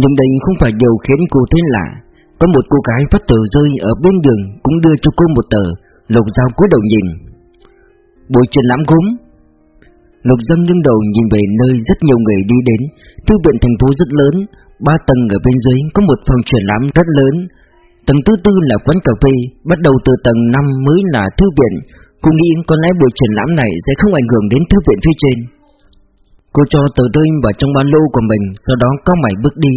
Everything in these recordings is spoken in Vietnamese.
Nhưng đây không phải điều khiến cô thấy lạ. Có một cô gái phát tờ rơi ở bên đường Cũng đưa cho cô một tờ Lục dao cúi đầu nhìn. Buổi triển lãm gốm. Lục Dâm nghiêng đầu nhìn về nơi rất nhiều người đi đến. Thư viện thành phố rất lớn, Ba tầng ở bên dưới có một phòng triển lãm rất lớn. Tầng thứ tư là quán cà phê, Bắt đầu từ tầng 5 mới là thư viện. Cô nghĩ có lẽ buổi triển lãm này sẽ không ảnh hưởng đến thư viện phía trên. Cô cho tờ rơi vào trong ba lô của mình Sau đó có mày bước đi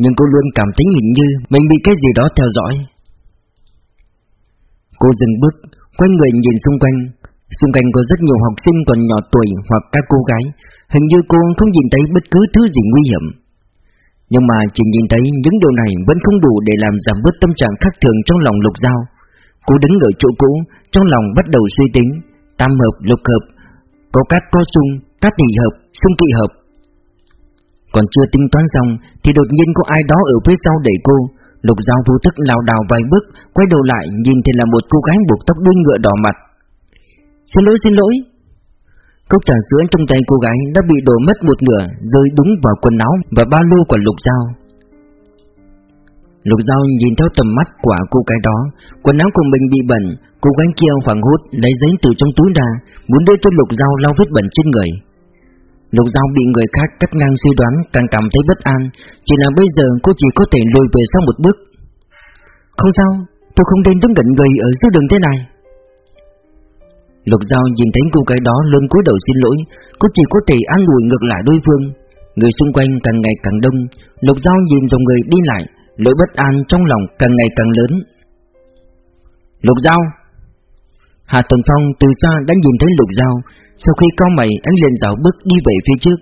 Nhưng cô luôn cảm thấy hình như Mình bị cái gì đó theo dõi. Cô dừng bước Quay người nhìn xung quanh. Xung quanh có rất nhiều học sinh còn nhỏ tuổi Hoặc các cô gái Hình như cô không nhìn thấy bất cứ thứ gì nguy hiểm. Nhưng mà chỉ nhìn thấy những điều này Vẫn không đủ để làm giảm bớt tâm trạng khác thường trong lòng lục dao. Cô đứng ở chỗ cũ Trong lòng bắt đầu suy tính. Tam hợp lục hợp Có cát có sung, cát nhị hợp, sung kỵ hợp Còn chưa tính toán xong Thì đột nhiên có ai đó ở phía sau đẩy cô Lục Giao vô thức lao đào vài bước, quay đầu lại nhìn thì là một cô gái buộc tóc đuôi ngựa đỏ mặt. Xin lỗi xin lỗi. Cốc trà sữa trong tay cô gái đã bị đổ mất một nửa, rơi đúng vào quần áo và ba lô của Lục Giao. Lục Giao nhìn theo tầm mắt của cô gái đó, quần áo của mình bị bẩn, cô gái kia hoảng hốt lấy giấy từ trong túi ra, muốn đưa cho Lục Giao lau vết bẩn trên người. Lục Giao bị người khác cắt ngang suy đoán càng cảm thấy bất an. Chỉ là bây giờ cô chỉ có thể lùi về sau một bước. Không sao, tôi không nên đứng gần người ở giữa đường thế này. Lục Giao nhìn thấy cô gái đó luôn cúi đầu xin lỗi. Cô chỉ có thể an ủi ngược lại đối phương. Người xung quanh càng ngày càng đông. Lục Giao nhìn dòng người đi lại. Nỗi bất an trong lòng càng ngày càng lớn. Lục Giao Hạ Tuần Phong từ xa đã nhìn thấy Lục Giao. Sau khi cao mày, anh liền dạo bước đi về phía trước.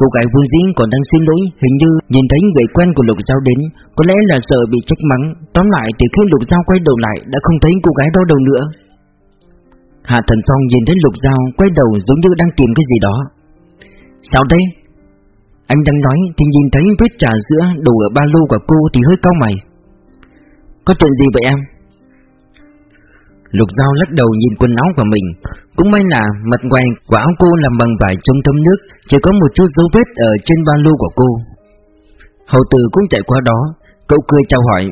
Cô gái vốn dĩ còn đang xin lỗi, Hình như nhìn thấy người quen của Lục Giao đến, Có lẽ là sợ bị trách mắng. Tóm lại, từ khi Lục Giao quay đầu lại, Đã không thấy cô gái đó đâu nữa. Hạ Thần Phong nhìn thấy Lục Giao, Quay đầu giống như đang tìm cái gì đó. Sao đây Anh đang nói, thì nhìn thấy vết trà sữa Đổ ở ba lô của cô thì hơi cao mày. Có chuyện gì vậy em? Lục Giao lắc đầu nhìn quần áo của mình. Cũng may là mặt ngoài của áo cô làm bằng vải chống thấm nước Chỉ có một chút dấu vết ở trên ba lô của cô. Hầu tử cũng chạy qua đó Cậu cười chào hỏi.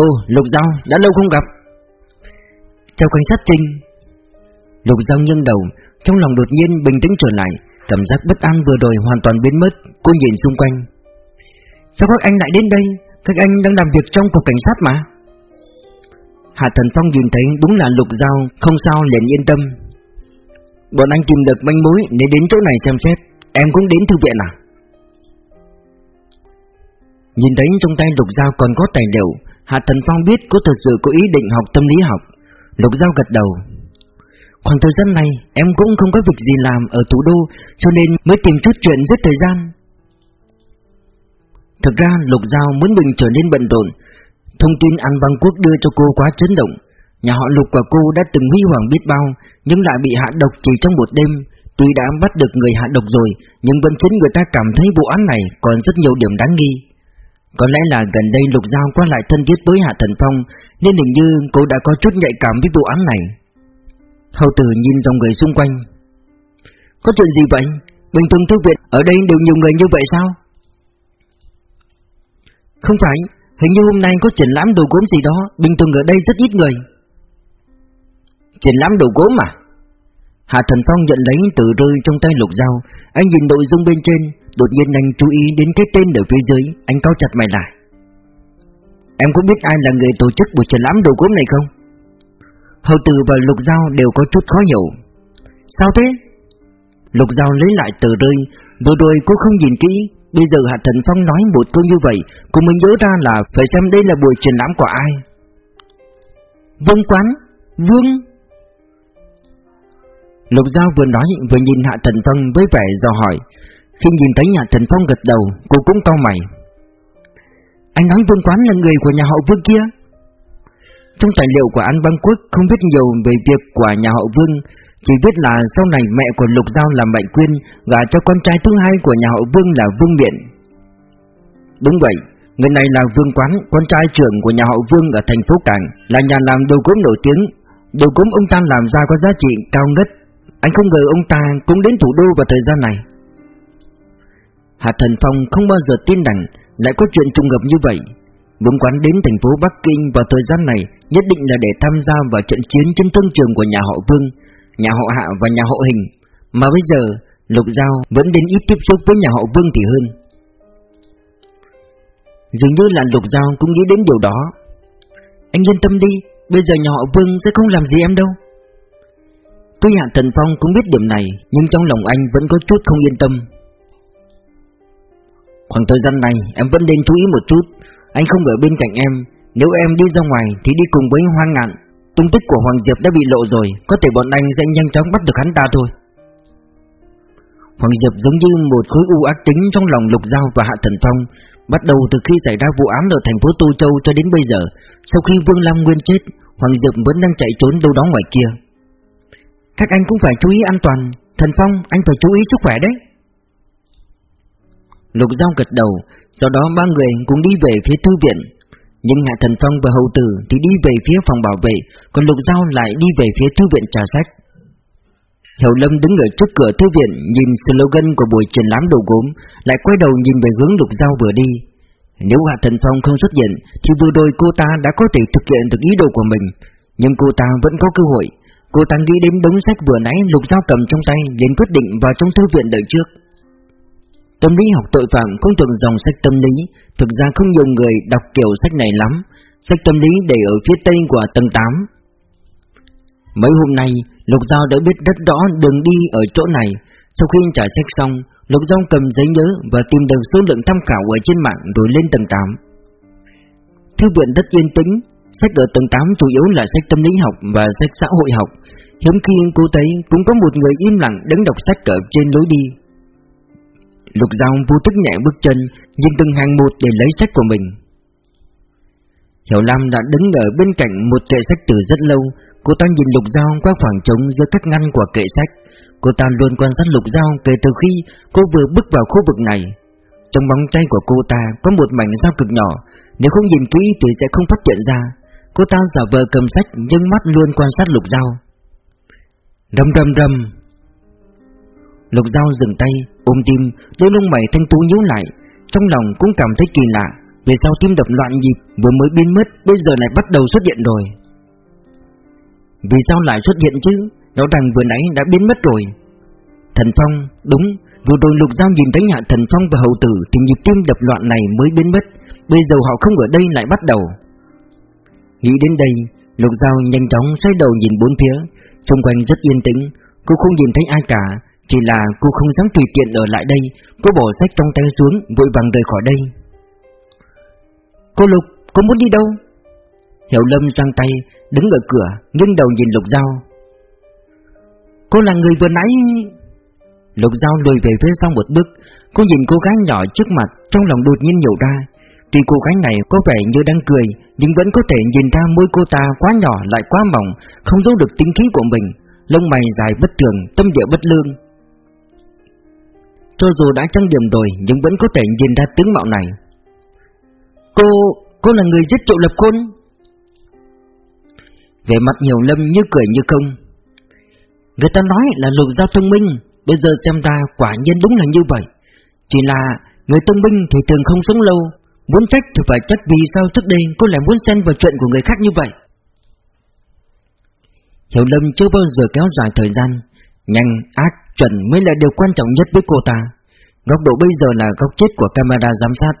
Ô, Lục Giao đã lâu không gặp. Chào cảnh sát Trinh. Lục Giao nghiêng đầu Trong lòng đột nhiên bình tĩnh trở lại Cảm giác bất an vừa rồi hoàn toàn biến mất Cô nhìn xung quanh. Sao các anh lại đến đây? Các anh đang làm việc trong cục cảnh sát mà? Hạ Thần Phong nhìn thấy đúng là lục dao, Không sao, liền yên tâm. Bọn anh tìm được manh mối Để đến chỗ này xem xét. Em cũng đến thư viện à? Nhìn thấy trong tay lục dao còn có tài liệu, Hạ Thần Phong biết cô thật sự có ý định học tâm lý học. Lục dao gật đầu. Khoảng thời gian này, em cũng không có việc gì làm ở thủ đô, Cho nên mới tìm chút chuyện giết thời gian. Thực ra, Lục Giao muốn mình trở nên bận rộn Thông tin An Văn Quốc đưa cho cô quá chấn động. Nhà họ Lục và cô đã từng huy hoàng biết bao, Nhưng lại bị hạ độc chỉ trong một đêm. Tuy đã bắt được người hạ độc rồi, Nhưng vẫn khiến người ta cảm thấy vụ án này còn rất nhiều điểm đáng nghi. Có lẽ là gần đây Lục Giao qua lại thân thiết với Hạ Thần Phong, Nên hình như cô đã có chút nhạy cảm với vụ án này. Hầu tử nhìn dòng người xung quanh. Có chuyện gì vậy? Bình thường thư viện ở đây đều nhiều người như vậy sao? Không phải. Hình như hôm nay có triển lãm đồ gốm gì đó, Bình thường ở đây rất ít người. Triển lãm đồ gốm à? Hạ Thần Phong nhận lấy từ rơi trong tay lục dao Anh nhìn nội dung bên trên, Đột nhiên anh chú ý đến cái tên ở phía dưới. Anh cao chặt mày lại. Em có biết ai là người tổ chức buổi triển lãm đồ gốm này không? Hầu tử và lục dao đều có chút khó hiểu. Sao thế? Lục dao lấy lại tờ rơi, Vừa rồi cô không nhìn kỹ Bây giờ Hạ Thần Phong nói một câu như vậy Cô mới nhớ ra là phải xem đây là buổi triển lãm của ai. Vương quán, Vương. Lục Giao vừa nói, vừa nhìn Hạ Thần Phong với vẻ do hỏi. Khi nhìn thấy Hạ Thần Phong gật đầu, Cô cũng cau mày. Anh nói Vương Quán là người của nhà họ Vương kia. Trong tài liệu của An Văn Quốc Không biết nhiều về việc của nhà họ Vương chỉ biết là sau này mẹ của Lục Giao làm Mạnh Quyên Gả cho con trai thứ hai của nhà họ Vương là Vương biện Đúng vậy Người này là Vương Quán Con trai trưởng của nhà họ Vương ở thành phố Cảng Là nhà làm đồ gốm nổi tiếng. Đồ gốm ông ta làm ra có giá trị cao ngất. Anh không ngờ ông ta cũng đến thủ đô vào thời gian này. Hạ Thần Phong không bao giờ tin rằng lại có chuyện trùng hợp như vậy. vương quán đến thành phố Bắc Kinh vào thời gian này nhất định là để tham gia vào trận chiến trên thương trường của nhà họ Vương, nhà họ Hạ và nhà họ Hình. Mà bây giờ, Lục Giao vẫn đến ít tiếp xúc với nhà họ Vương thì hơn. Dường như là Lục Giao cũng nghĩ đến điều đó. Anh yên tâm đi, bây giờ nhà họ Vương sẽ không làm gì em đâu. Tuy Hạ Thần Phong cũng biết điểm này, nhưng trong lòng anh vẫn có chút không yên tâm. Khoảng thời gian này em vẫn nên chú ý một chút Anh không ở bên cạnh em Nếu em đi ra ngoài thì đi cùng với Hoang Ngạn Tung tích của Hoàng Diệp đã bị lộ rồi Có thể bọn anh sẽ nhanh chóng bắt được hắn ta thôi. Hoàng Diệp giống như một khối u ác tính trong lòng Lục Giao và Hạ Thần Phong Bắt đầu từ khi xảy ra vụ án ở thành phố Tô Châu cho đến bây giờ. Sau khi Vương Lam Nguyên chết Hoàng Diệp vẫn đang chạy trốn đâu đó ngoài kia. Các anh cũng phải chú ý an toàn. Thần Phong anh phải chú ý sức khỏe đấy. Lục Giao gật đầu, sau đó ba người cũng đi về phía thư viện. Nhưng Hạ Thần Phong và Hầu Tử thì đi về phía phòng bảo vệ, còn Lục Giao lại đi về phía thư viện trà sách. Hiểu Lâm đứng ở trước cửa thư viện nhìn slogan của buổi triển lãm đồ gốm, lại quay đầu nhìn về hướng Lục Giao vừa đi. Nếu Hạ Thần Phong không xuất hiện, thì vừa đôi cô ta đã có thể thực hiện được ý đồ của mình, nhưng cô ta vẫn có cơ hội. Cô ta nghĩ đến đống sách vừa nãy Lục Giao cầm trong tay, liền quyết định vào trong thư viện đợi trước. Tâm lý học tội phạm cũng thuộc dòng sách tâm lý. Thực ra không nhiều người đọc kiểu sách này lắm. Sách tâm lý để ở phía tây của tầng 8 Mấy hôm nay, Lục Giao đã biết rất rõ đường đi ở chỗ này. Sau khi trả sách xong, Lục Giao cầm giấy nhớ và tìm được số lượng tham khảo ở trên mạng rồi lên tầng 8 Thư viện rất yên tĩnh. Sách ở tầng 8 chủ yếu là sách tâm lý học và sách xã hội học. Hiếm khi cô thấy cũng có một người im lặng đứng đọc sách ở trên lối đi. Lục Giao vô thức nhẹ bước chân Nhưng từng hàng một để lấy sách của mình. Hiểu Lam đã đứng ở bên cạnh một kệ sách từ rất lâu. Cô ta nhìn Lục Giao qua khoảng trống giữa các ngăn của kệ sách. Cô ta luôn quan sát Lục Giao kể từ khi cô vừa bước vào khu vực này. Trong bóng tay của cô ta có một mảnh dao cực nhỏ. Nếu không nhìn kỹ thì sẽ không phát hiện ra. Cô ta giả vờ cầm sách nhưng mắt luôn quan sát Lục Giao. Rầm rầm rầm Lục Giao dừng tay, ôm tim, đôi lông mày thanh tú nhíu lại, trong lòng cũng cảm thấy kỳ lạ, vì sao tim đập loạn nhịp vừa mới biến mất, bây giờ lại bắt đầu xuất hiện rồi. Vì sao lại xuất hiện chứ? nó ràng vừa nãy đã biến mất rồi. Thần Phong, đúng, vừa rồi Lục Giao nhìn thấy Hạ Thần Phong và Hậu Tử thì nhịp tim đập loạn này mới biến mất, bây giờ họ không ở đây lại bắt đầu. Nghĩ đến đây, Lục Giao nhanh chóng xoay đầu nhìn bốn phía, xung quanh rất yên tĩnh, cô không nhìn thấy ai cả, chỉ là cô không dám tùy tiện ở lại đây. Cô bỏ sách trong tay xuống Vội vàng rời khỏi đây. Cô Lục, cô muốn đi đâu? Hiểu Lâm sang tay Đứng ở cửa, nghiêng đầu nhìn Lục Giao. Cô là người vừa nãy. Lục Giao lùi về phía sau một bước. Cô nhìn cô gái nhỏ trước mặt Trong lòng đột nhiên nhổ ra. Tuy cô gái này có vẻ như đang cười Nhưng vẫn có thể nhìn ra môi cô ta quá nhỏ lại quá mỏng Không giấu được tính khí của mình. Lông mày dài bất thường, tâm địa bất lương cho dù đã trang điểm rồi nhưng vẫn có thể nhìn ra tướng mạo này. Cô... cô là người giết triệu lập khôn? Về mặt nhiều lâm như cười như không. Người ta nói là lục giao thông minh Bây giờ xem ra quả nhiên đúng là như vậy. Chỉ là người thông minh thì thường không sống lâu Muốn trách thì phải trách vì sao trước đây cô lại muốn xen vào chuyện của người khác như vậy. Hiểu Lâm chưa bao giờ kéo dài thời gian Nhanh, ác, chuẩn mới là điều quan trọng nhất với cô ta. Góc độ bây giờ là góc chết của camera giám sát.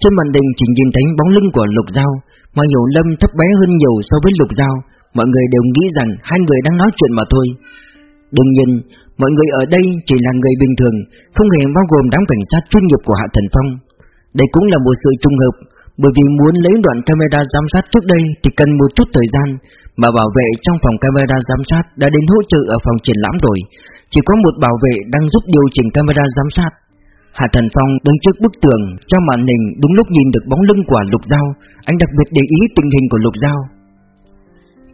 Trên màn hình chỉ nhìn thấy bóng lưng của Lục Giao Mà Hiểu Lâm thấp bé hơn nhiều so với Lục Giao. Mọi người đều nghĩ rằng hai người đang nói chuyện mà thôi. Đương nhiên, mọi người ở đây chỉ là người bình thường Không hề bao gồm đám cảnh sát chuyên nghiệp của Hạ Thần Phong. Đây cũng là một sự trùng hợp Bởi vì muốn lấy đoạn camera giám sát trước đây thì cần một chút thời gian. Mà bảo vệ trong phòng camera giám sát đã đến hỗ trợ ở phòng triển lãm rồi. Chỉ có một bảo vệ đang giúp điều chỉnh camera giám sát. Hạ Thần Phong đứng trước bức tường, trong màn hình đúng lúc nhìn được bóng lưng của Lục Giao. Anh đặc biệt để ý tình hình của Lục Giao.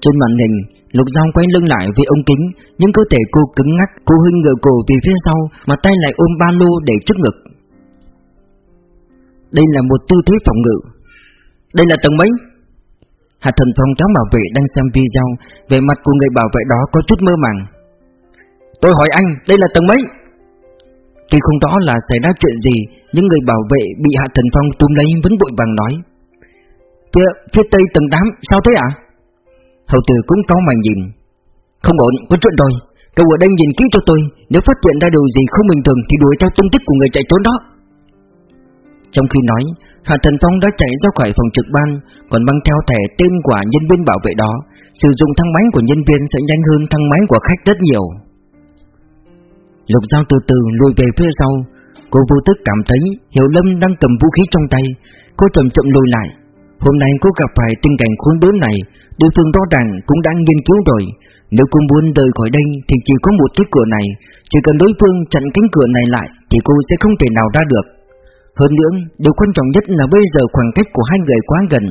Trên màn hình, Lục Giao quay lưng lại với ống kính, Nhưng cơ thể cô cứng ngắc, Cô hơi ngửa cổ về phía sau, Mà tay lại ôm ba lô để trước ngực. Đây là một tư thế phòng ngự. Đây là tầng mấy? Hạ Thần Phong cháu bảo vệ đang xem video Về mặt của người bảo vệ đó có chút mơ màng. Tôi hỏi anh đây là tầng mấy? Tuy không rõ là xảy ra chuyện gì Nhưng người bảo vệ bị Hạ Thần Phong túm lấy vẫn vội vàng nói. Phía, phía tây tầng 8 sao thế ạ? À? Hậu tử cũng có màn nhìn. Không ổn, có chuyện rồi. Cậu ở đây nhìn kỹ cho tôi Nếu phát hiện ra điều gì không bình thường Thì đuổi theo tung tích của người chạy trốn đó. Trong khi nói Hạ Thần Phong đã chạy ra khỏi phòng trực ban, Còn mang theo thẻ tên của nhân viên bảo vệ đó. Sử dụng thang máy của nhân viên sẽ nhanh hơn thang máy của khách rất nhiều. Lục Giao từ từ lùi về phía sau. Cô vô thức cảm thấy Hiểu Lâm đang cầm vũ khí trong tay. Cô chậm chậm lùi lại. Hôm nay cô gặp phải tình cảnh khốn đốn này. Đối phương rõ ràng cũng đã nghiên cứu rồi. Nếu cô muốn rời khỏi đây Thì chỉ có một cái cửa này. Chỉ cần đối phương chặn cánh cửa này lại Thì cô sẽ không thể nào ra được. Hơn nữa, điều quan trọng nhất là bây giờ khoảng cách của hai người quá gần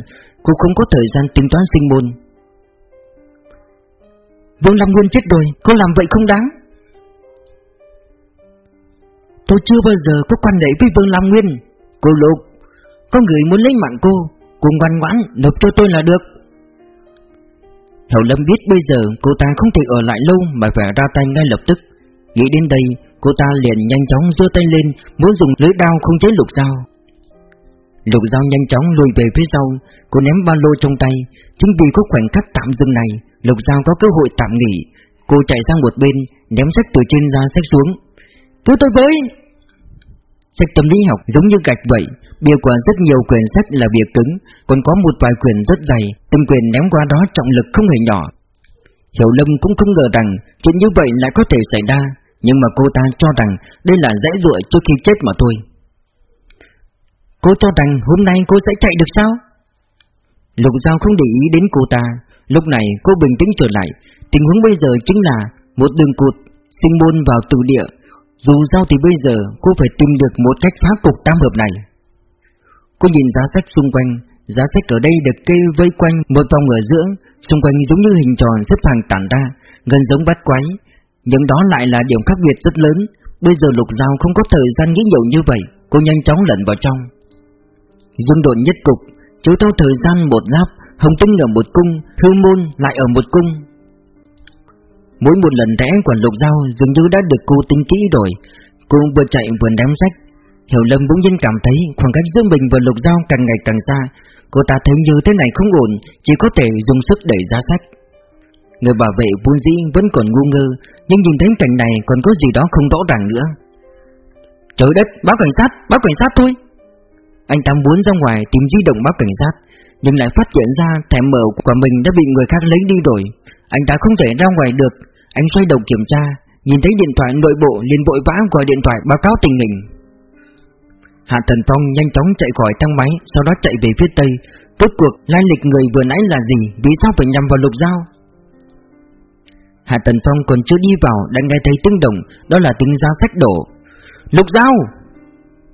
Cô không có thời gian tính toán sinh môn. Vương Lâm Nguyên chết rồi Cô làm vậy không đáng. Tôi chưa bao giờ có quan hệ với Vương Lam Nguyên. Cô Lục Có người muốn lấy mạng cô Cùng ngoan ngoãn nộp cho tôi là được. Hậu Lâm biết bây giờ cô ta không thể ở lại lâu Mà phải ra tay ngay lập tức. Nghĩ đến đây Cô ta liền nhanh chóng giơ tay lên, Muốn dùng lưỡi đao không chế lục dao Lục dao nhanh chóng lùi về phía sau, Cô ném ba lô trong tay. Chính vì có khoảnh khắc tạm dừng này, Lục dao có cơ hội tạm nghỉ. Cô chạy sang một bên, Ném sách từ trên ra sách xuống. Cứu tôi với! Sách tâm lý học giống như gạch vậy, Bìa của rất nhiều quyển sách là bìa cứng, Còn có một vài quyển rất dày, Từng quyển ném qua đó trọng lực không hề nhỏ. Hiểu Lâm cũng không ngờ rằng Chuyện như vậy lại có thể xảy ra. Nhưng mà cô ta cho rằng Đây là dễ dụa trước khi chết mà thôi. Cô cho rằng hôm nay cô sẽ chạy được sao? Lục Giao không để ý đến cô ta. Lúc này cô bình tĩnh trở lại. Tình huống bây giờ chính là Một đường cụt Sinh môn vào từ địa. Dù sao thì bây giờ cô phải tìm được một cách phá cục tam hợp này. Cô nhìn giá sách xung quanh. Giá sách ở đây được kê vây quanh một vòng ở giữa. Xung quanh giống như hình tròn xếp hàng tản ra, Gần giống bát quái. Nhưng đó lại là điểm khác biệt rất lớn. Bây giờ lục giao không có thời gian nghĩ nhiều như vậy, Cô nhanh chóng lẩn vào trong. Dương độn nhất cục, Chiếu theo thời gian một giáp, Hồng tinh ở một cung, hư môn lại ở một cung. Mỗi một lần rẽ của lục dao dường như đã được cô tính kỹ rồi. Cô vừa chạy vừa ném sách Hiểu Lâm bỗng nhiên cảm thấy khoảng cách giữa mình và lục dao càng ngày càng xa. Cô ta thấy như thế này không ổn, Chỉ có thể dùng sức đẩy ra sách. Người bảo vệ vốn dĩ vẫn còn ngu ngơ Nhưng nhìn thấy cảnh này còn có gì đó không rõ ràng nữa. Trời đất, báo cảnh sát, báo cảnh sát thôi. Anh ta muốn ra ngoài tìm di động báo cảnh sát Nhưng lại phát hiện ra thẻ mở của mình đã bị người khác lấy đi rồi. Anh ta không thể ra ngoài được. Anh xoay đầu kiểm tra Nhìn thấy điện thoại nội bộ liền vội vã gọi điện thoại báo cáo tình hình. Hạ Thần Phong nhanh chóng chạy khỏi thang máy Sau đó chạy về phía tây. Rốt cuộc lai lịch người vừa nãy là gì? Vì sao phải nhằm vào lục dao Hạ Thần Phong còn chưa đi vào Đã nghe thấy tiếng động, Đó là tiếng dao sách đổ. Lục dao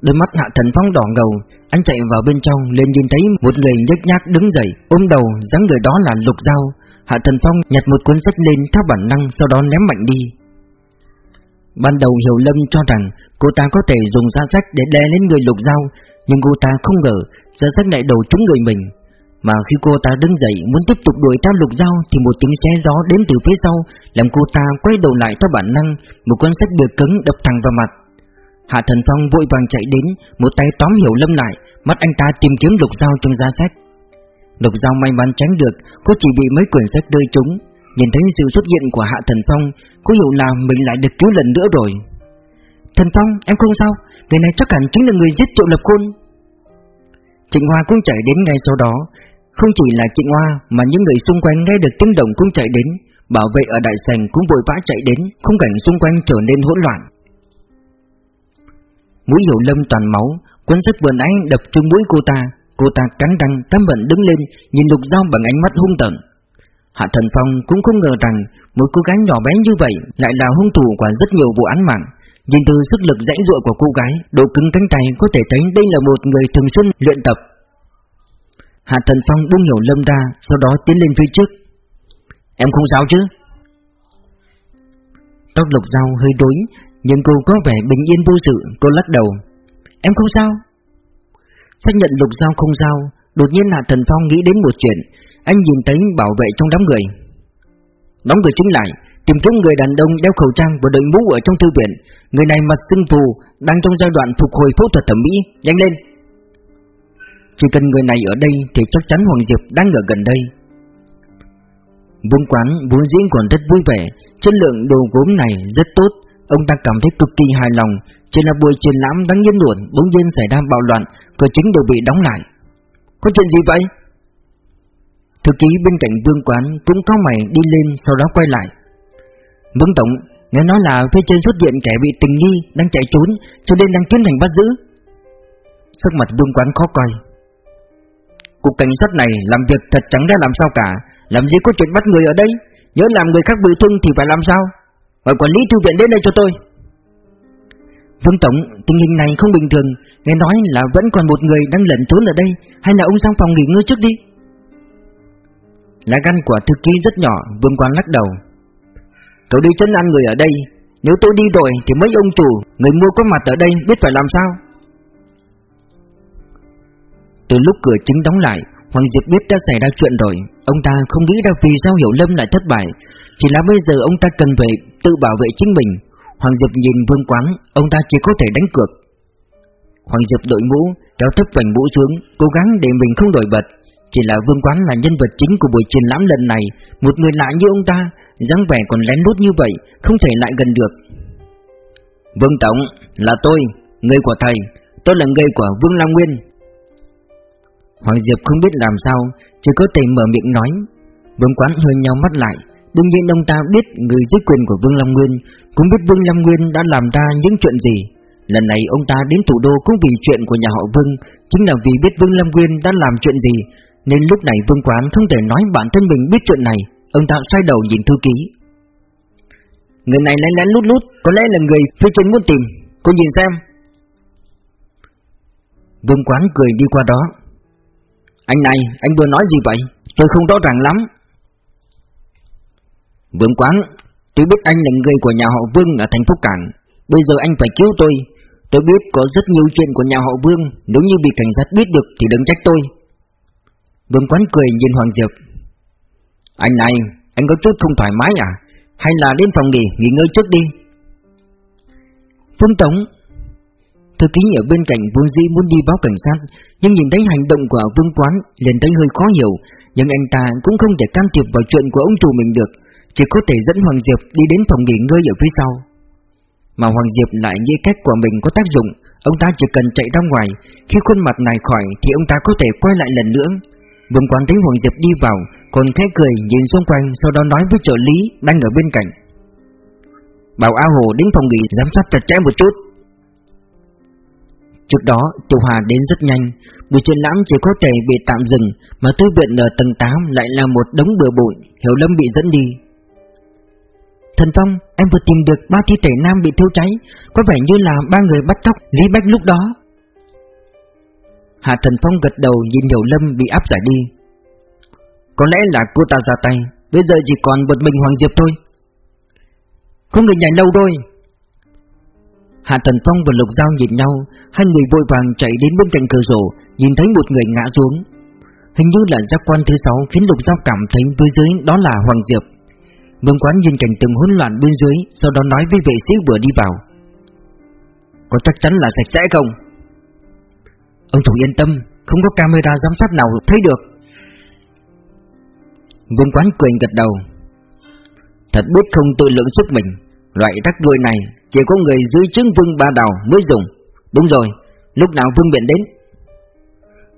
Đôi mắt Hạ Thần Phong đỏ ngầu, Anh chạy vào bên trong lên nhìn thấy một người nhếch nhác đứng dậy, Ôm đầu, dáng người đó là lục dao Hạ Thần Phong nhặt một cuốn sách lên theo bản năng, Sau đó ném mạnh đi. Ban đầu Hiểu Lâm cho rằng cô ta có thể dùng giá sách để đè lên người lục dao Nhưng cô ta không ngờ giá sách lại đầu trúng người mình. Mà khi cô ta đứng dậy muốn tiếp tục đuổi theo lục dao Thì một tiếng xé gió đến từ phía sau Làm cô ta quay đầu lại theo bản năng, Một con sách được cứng đập thẳng vào mặt. Hạ Thần Phong vội vàng chạy đến, Một tay tóm Hiểu Lâm lại, Mắt anh ta tìm kiếm lục dao trong giá sách. Lục dao may mắn tránh được, Cô chỉ bị mấy quyển sách rơi trúng. Nhìn thấy sự xuất hiện của Hạ Thần Phong, Cô hiểu là mình lại được cứu lần nữa rồi. Thần Phong, em không sao, Người này chắc hẳn chính là người giết Triệu Lập Khôn. Trịnh Hoa cũng chạy đến ngay sau đó không chỉ là Trịnh Hoa Mà những người xung quanh nghe được tiếng động cũng chạy đến Bảo vệ ở đại sảnh cũng vội vã chạy đến Khung cảnh xung quanh trở nên hỗn loạn Mũi hiểu lâm toàn máu Cuốn sức vừa nãy đập trúng mũi cô ta Cô ta cắn răng căm bận đứng lên Nhìn lục dao bằng ánh mắt hung tợn Hạ Thần Phong cũng không ngờ rằng một cô gái nhỏ bé như vậy lại là hung thủ của rất nhiều vụ án mạng. Nhìn từ sức lực dãy dụa của cô gái, độ cứng cánh tay có thể thấy đây là một người thường xuyên luyện tập. Hạ Thần Phong buông hiểu lâm ra, sau đó tiến lên phía trước. Em không sao chứ? Tóc lục dao hơi đối, nhưng cô có vẻ bình yên vô sự, cô lắc đầu. Em không sao? Xác nhận lục dao không sao, đột nhiên Hạ Thần Phong nghĩ đến một chuyện, anh nhìn thấy bảo vệ trong đám người Đóng cửa chính lại Tìm kiếm người đàn ông đeo khẩu trang và đội mũ ở trong thư viện Người này mặt xưng phù Đang trong giai đoạn phục hồi phẫu thuật thẩm mỹ Nhanh lên chỉ cần người này ở đây Thì chắc chắn Hoàng Diệp đang ở gần đây. Vương quán vốn dĩ còn rất vui vẻ Chất lượng đồ gốm này rất tốt. Ông ta cảm thấy cực kỳ hài lòng Chỉ là buổi triển lãm đang yên luận Bỗng nhiên xảy ra bạo loạn Cửa chính đều bị đóng lại. Có chuyện gì vậy? Thư ký bên cạnh vương quán cũng có mày đi lên sau đó quay lại. Vương Tổng, nghe nói là phía trên xuất hiện kẻ bị tình nghi đang chạy trốn cho nên đang tiến hành bắt giữ. Sắc mặt vương quán khó coi. Cục cảnh sát này làm việc thật chẳng ra làm sao cả. Làm gì có chuyện bắt người ở đây? Nhớ làm người khác bị thương thì phải làm sao? Gọi quản lý thư viện đến đây cho tôi. Vương Tổng, tình hình này không bình thường. Nghe nói là vẫn còn một người đang lẩn trốn ở đây. Hay là ông sang phòng nghỉ ngơi trước đi? Lá gan của thư ký rất nhỏ Vương quan lắc đầu. Cậu đi chân ăn người ở đây. Nếu tôi đi rồi thì mấy ông chủ Người mua có mặt ở đây biết phải làm sao? Từ lúc cửa chính đóng lại, Hoàng Diệp biết đã xảy ra chuyện rồi. Ông ta không nghĩ ra vì sao Hiểu Lâm lại thất bại. Chỉ là bây giờ ông ta cần phải tự bảo vệ chính mình. Hoàng Diệp nhìn Vương Quán Ông ta chỉ có thể đánh cược. Hoàng Diệp đội mũ Kéo thấp vành mũ xuống, Cố gắng để mình không đổi bật Chỉ là Vương Quán là nhân vật chính của buổi triển lãm lần này. Một người lạ như ông ta, dáng vẻ còn lén lút như vậy, Không thể lại gần được. Vương Tổng, là tôi, Người của thầy. Tôi là người của Vương Lam Nguyên. Hoàng Diệp không biết làm sao, Chỉ có thể mở miệng nói. Vương Quán hơi nhau mắt lại, Đương nhiên ông ta biết người dưới quyền của Vương Lam Nguyên, Cũng biết Vương Lam Nguyên đã làm ra những chuyện gì. Lần này ông ta đến thủ đô cũng vì chuyện của nhà họ Vương, Chính là vì biết Vương Lam Nguyên đã làm chuyện gì, Nên lúc này Vương Quán không thể nói bản thân mình biết chuyện này. Ông ta xoay đầu nhìn thư ký. Người này lén lén lút lút, Có lẽ là người phía trên muốn tìm, Cô nhìn xem. Vương Quán cười đi qua đó. Anh này, anh vừa nói gì vậy? Tôi không rõ ràng lắm. Vương Quán Tôi biết anh là người của nhà họ Vương ở thành phố Cảng Bây giờ anh phải cứu tôi. Tôi biết có rất nhiều chuyện của nhà họ Vương. Nếu như bị cảnh sát biết được thì đừng trách tôi. Vương Quán cười nhìn Hoàng Diệp. Anh này, anh có chút không thoải mái à? Hay là đến phòng nghỉ, nghỉ ngơi trước đi? Phương Tổng Thư ký ở bên cạnh Vương Di muốn đi báo cảnh sát, Nhưng nhìn thấy hành động của Vương Quán liền thấy hơi khó hiểu, Nhưng anh ta cũng không thể can thiệp vào chuyện của ông chủ mình được, Chỉ có thể dẫn Hoàng Diệp đi đến phòng nghỉ ngơi ở phía sau. Mà Hoàng Diệp lại nghĩ cách của mình có tác dụng, Ông ta chỉ cần chạy ra ngoài, Khi khuôn mặt này khỏi thì ông ta có thể quay lại lần nữa. Vương Quán thấy Hoàng Diệp đi vào, còn khẽ cười nhìn xung quanh, Sau đó nói với trợ lý đang ở bên cạnh. Bảo A Hồ đến phòng nghỉ giám sát chặt chẽ một chút. Trước đó Tiểu Hòa đến rất nhanh. Buổi triển lãm chỉ có thể bị tạm dừng, Mà thư viện ở tầng 8 lại là một đống bừa bộn, Hiểu Lâm bị dẫn đi. Thần Phong, Em vừa tìm được ba thi thể nam bị thiêu cháy, Có vẻ như là ba người bắt cóc Lý Bách lúc đó. Hạ Thần Phong gật đầu nhìn Hiểu Lâm bị áp giải đi. Có lẽ là cô ta ra tay, Bây giờ chỉ còn một mình Hoàng Diệp thôi. Không người nhảy lâu rồi Hạ Tần Phong và Lục Giao nhìn nhau, Hai người vội vàng chạy đến bên cạnh cửa sổ, Nhìn thấy một người ngã xuống. Hình như là giác quan thứ sáu Khiến Lục Giao cảm thấy bên dưới đó là Hoàng Diệp. Vương quán nhìn cảnh tượng hỗn loạn bên dưới, Sau đó nói với vệ sĩ vừa đi vào. Có chắc chắn là sạch sẽ không? Ông Thủ yên tâm, Không có camera giám sát nào thấy được. Vương quán cười gật đầu. Thật biết không tự lượng sức mình. Loại rắc rối này, Chỉ có người dưới chứng vương ba đào mới dùng. Đúng rồi, Lúc nào vương biện đến?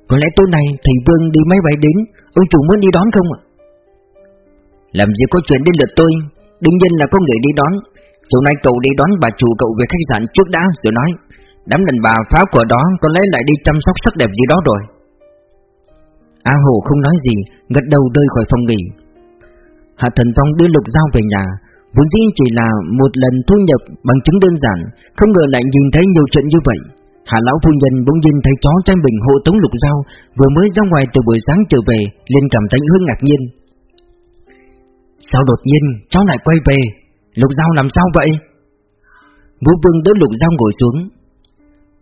Có lẽ tối nay thầy vương đi máy bay đến, Ông chủ muốn đi đón không ạ? Làm gì có chuyện đến lượt tôi, Đương nhiên là có người đi đón. Chiều nay cậu đi đón bà chủ cậu về khách sạn trước đã, Rồi nói, Đám đàn bà phá của đó có lẽ lại đi chăm sóc sắc đẹp gì đó rồi. A Hồ không nói gì, Gật đầu rơi khỏi phòng nghỉ. Hạ Thần Phong đưa Lục Giao về nhà Vốn dĩ chỉ là một lần thu nhập bằng chứng đơn giản, Không ngờ lại nhìn thấy nhiều chuyện như vậy. Hạ Lão Phu Nhân bỗng nhìn thấy chó tranh bình hộ tống Lục dao Vừa mới ra ngoài từ buổi sáng trở về, liền cảm thấy hơi ngạc nhiên. Sao đột nhiên cháu lại quay về? Lục dao làm sao vậy? Vũ Vương đỡ Lục dao ngồi xuống.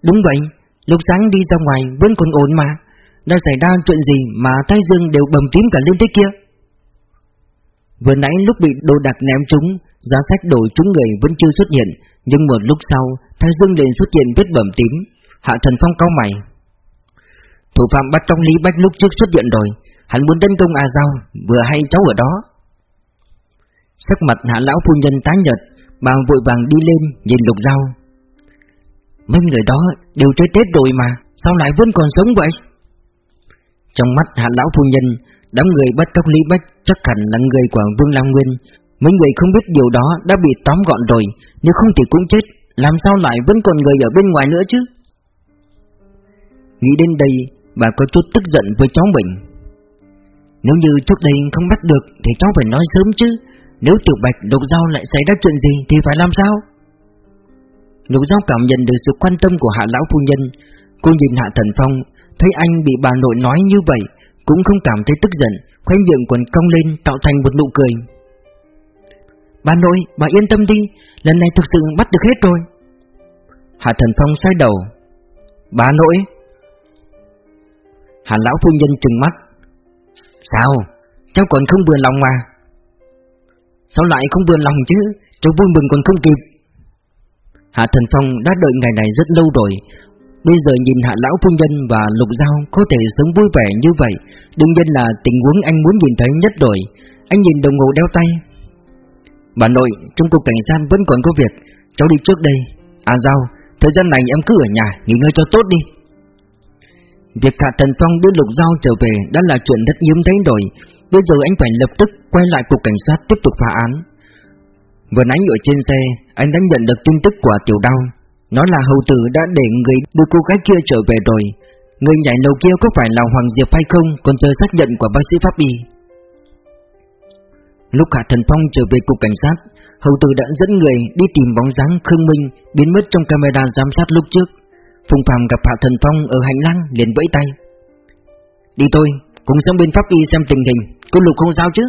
Đúng vậy Lục sáng đi ra ngoài vẫn còn ổn mà. Đã xảy ra chuyện gì mà Thái Dương đều bầm tím cả lên thế kia? Vừa nãy lúc bị đồ đạc ném trúng, Giá sách đổi trúng người vẫn chưa xuất hiện, Nhưng một lúc sau, Thái Dương liền xuất hiện vết bầm tím. Hạ Thần Phong cao mày. Thủ phạm bắt trong Lý Bách lúc trước xuất hiện rồi, Hắn muốn tấn công A Giao, Vừa hay cháu ở đó? Sắc mặt hạ lão phu nhân tái nhợt, Bà vội vàng đi lên, nhìn lục dao Mấy người đó đều chơi Tết rồi mà, Sao lại vẫn còn sống vậy? Trong mắt hạ lão phu nhân Đám người bắt cóc Lý Bách chắc hẳn là người của Vương Lam Nguyên. Mấy người không biết điều đó đã bị tóm gọn rồi, Nếu không thì cũng chết. Làm sao lại vẫn còn người ở bên ngoài nữa chứ? Nghĩ đến đây, Bà có chút tức giận với cháu mình. Nếu như trước đây không bắt được Thì cháu phải nói sớm chứ. Nếu tiểu bạch độc dao lại xảy ra chuyện gì Thì phải làm sao? Lục dao cảm nhận được sự quan tâm của hạ lão phu nhân. Cô nhìn hạ thần phong, Thấy anh bị bà nội nói như vậy cũng không cảm thấy tức giận Khoanh miệng quần cong lên tạo thành một nụ cười. Bà nội, bà yên tâm đi Lần này thực sự bắt được hết rồi. Hạ thần phong xoay đầu. Bà nội? Hạ lão phu nhân trừng mắt. Sao, cháu còn không vừa lòng mà. Sao lại không vừa lòng chứ? Cháu vui mừng còn không kịp. Hạ Thần Phong đã đợi ngày này rất lâu rồi Bây giờ nhìn Hạ Lão Phu Nhân và Lục Giao có thể sống vui vẻ như vậy Đương nhiên là tình huống anh muốn nhìn thấy nhất rồi. Anh nhìn đồng hồ đeo tay. Bà nội, trong cục cảnh sát vẫn còn có việc Cháu đi trước đây. À Giao, thời gian này em cứ ở nhà, nghỉ ngơi cho tốt đi. Việc Hạ Thần Phong đưa Lục Giao trở về đã là chuyện rất hiếm thấy rồi. Bây giờ anh phải lập tức quay lại cục cảnh sát tiếp tục phá án. Vừa nãy ở trên xe, anh đã nhận được tin tức của tiểu đau nó là hầu tử đã để người đưa cô gái kia trở về rồi. Người nhảy lầu kia có phải là Hoàng Diệp hay không Còn chờ xác nhận của bác sĩ pháp y. Lúc Hạ Thần Phong trở về cục cảnh sát Hầu tử đã dẫn người đi tìm bóng dáng Khương Minh biến mất trong camera giám sát lúc trước. Phùng Phạm gặp Hạ Thần Phong ở hành lang liền vẫy tay. Đi thôi, cùng sang bên pháp y xem tình hình Cô Lục không sao chứ?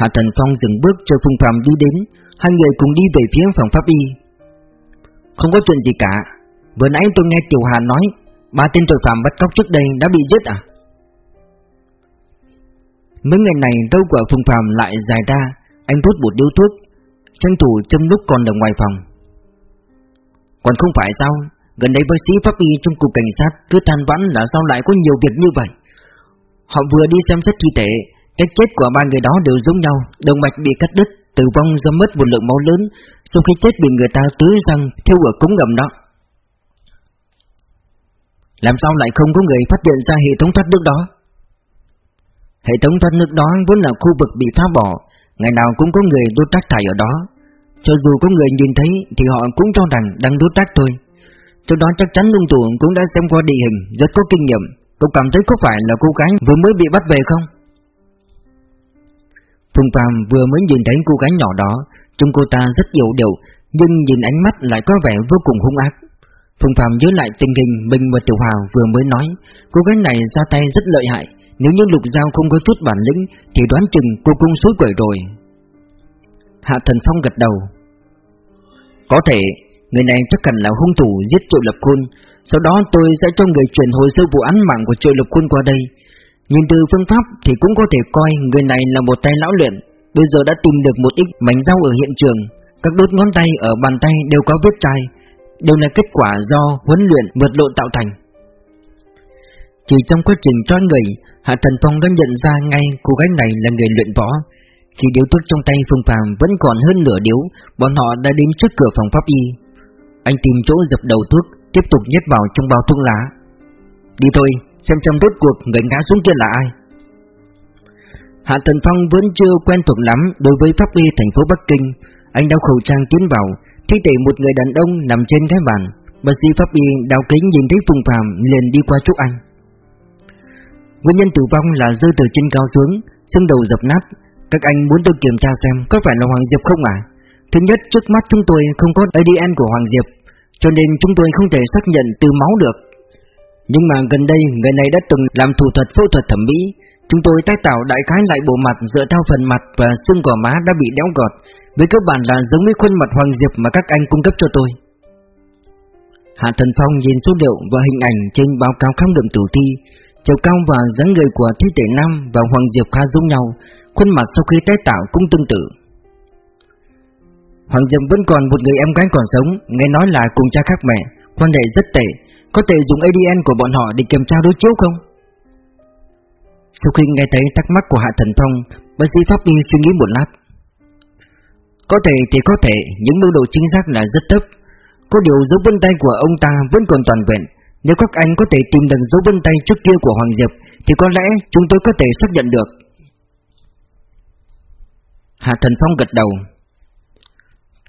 Hạ Thần Phong dừng bước cho Phùng Phạm đi đến. Hai người cùng đi về phía phòng pháp y. Không có chuyện gì cả. Vừa nãy tôi nghe Tiểu Hà nói, Ba tên tội phạm bắt cóc trước đây đã bị giết à? Mấy ngày này râu của Phùng Phạm lại dài ra, Anh rút một điếu thuốc, Tranh thủ châm lúc còn ở ngoài phòng. Còn không phải sao? Gần đây bác sĩ pháp y trong cục cảnh sát Cứ than vãn là sao lại có nhiều việc như vậy? Họ vừa đi xem xét thi thể Cách chết của ba người đó đều giống nhau Động mạch bị cắt đứt, Tử vong do mất một lượng máu lớn sau khi chết bị người ta tưới răng Thiêu ở cống ngầm đó. Làm sao lại không có người phát hiện ra hệ thống thoát nước đó? Hệ thống thoát nước đó vốn là khu vực bị phá bỏ, Ngày nào cũng có người đốt rác thải ở đó. Cho dù có người nhìn thấy Thì họ cũng cho rằng đang đốt rác thôi. Trong đó chắc chắn lung tuồng cũng đã xem qua địa hình, Rất có kinh nghiệm. Cậu cảm thấy có phải là cô gái vừa mới bị bắt về không? Phùng Phạm vừa mới nhìn thấy cô gái nhỏ đó, Trông cô ta rất dịu điệu, Nhưng nhìn ánh mắt lại có vẻ vô cùng hung ác. Phùng Phạm nhớ lại tình hình mình và Tiểu Hòa vừa mới nói, Cô gái này ra tay rất lợi hại, Nếu như Lục Giao không có chút bản lĩnh Thì đoán chừng cô cung suối quẩy rồi. Hạ Thần Phong gật đầu. Có thể, Người này chắc hẳn là hung thủ giết Triệu Lập Khôn, Sau đó tôi sẽ cho người chuyển hồ sơ vụ án mạng của Triệu Lập Khôn qua đây. Nhìn từ phương pháp thì cũng có thể coi người này là một tay lão luyện. Bây giờ đã tìm được một ít mảnh rau ở hiện trường. Các đốt ngón tay ở bàn tay đều có vết chai. Đều là kết quả do huấn luyện vượt độ tạo thành. Chỉ trong quá trình cho người, Hạ Thần Phong đã nhận ra ngay cô gái này là người luyện võ. Khi điếu thuốc trong tay Phương Phàm vẫn còn hơn nửa điếu, Bọn họ đã đến trước cửa phòng pháp y. Anh tìm chỗ dập đầu thuốc, Tiếp tục nhét vào trong bao thuốc lá. Đi thôi xem xem rốt cuộc người ngã xuống kia là ai. Hạ Tần Phong vẫn chưa quen thuộc lắm đối với pháp y thành phố Bắc Kinh. Anh đeo khẩu trang tiến vào, thi thể một người đàn ông nằm trên cái bàn. Bác sĩ pháp y đào kính nhìn thấy Phùng Phạm liền đi qua chỗ anh. Nguyên nhân tử vong là rơi từ trên cao xuống, xương đầu dập nát. Các anh muốn tôi kiểm tra xem có phải là Hoàng Diệp không à? Thứ nhất, trước mắt chúng tôi không có ADN của Hoàng Diệp, cho nên chúng tôi không thể xác nhận từ máu được. Nhưng mà gần đây, người này đã từng làm thủ thuật phẫu thuật thẩm mỹ. Chúng tôi tái tạo đại khái lại bộ mặt dựa theo phần mặt và xương gò má đã bị đéo gọt, Với cơ bản là giống với khuôn mặt Hoàng Diệp mà các anh cung cấp cho tôi. Hạ Thần Phong nhìn số liệu và hình ảnh trên báo cáo khám nghiệm tử thi. Chiều cao và dáng người của thi thể nam và Hoàng Diệp khá giống nhau, Khuôn mặt sau khi tái tạo cũng tương tự. Hoàng Diệp vẫn còn một người em gái còn sống, Nghe nói là cùng cha khác mẹ, Quan hệ rất tệ. Có thể dùng ADN của bọn họ để kiểm tra đối chiếu không? Sau khi nghe thấy thắc mắc của Hạ Thần Phong Bác sĩ Pháp Y suy nghĩ một lát. Có thể thì có thể Những mức độ chính xác là rất thấp. Có điều dấu vân tay của ông ta vẫn còn toàn vẹn. Nếu các anh có thể tìm được dấu vân tay trước kia của Hoàng Diệp Thì có lẽ chúng tôi có thể xác nhận được. Hạ Thần Phong gật đầu.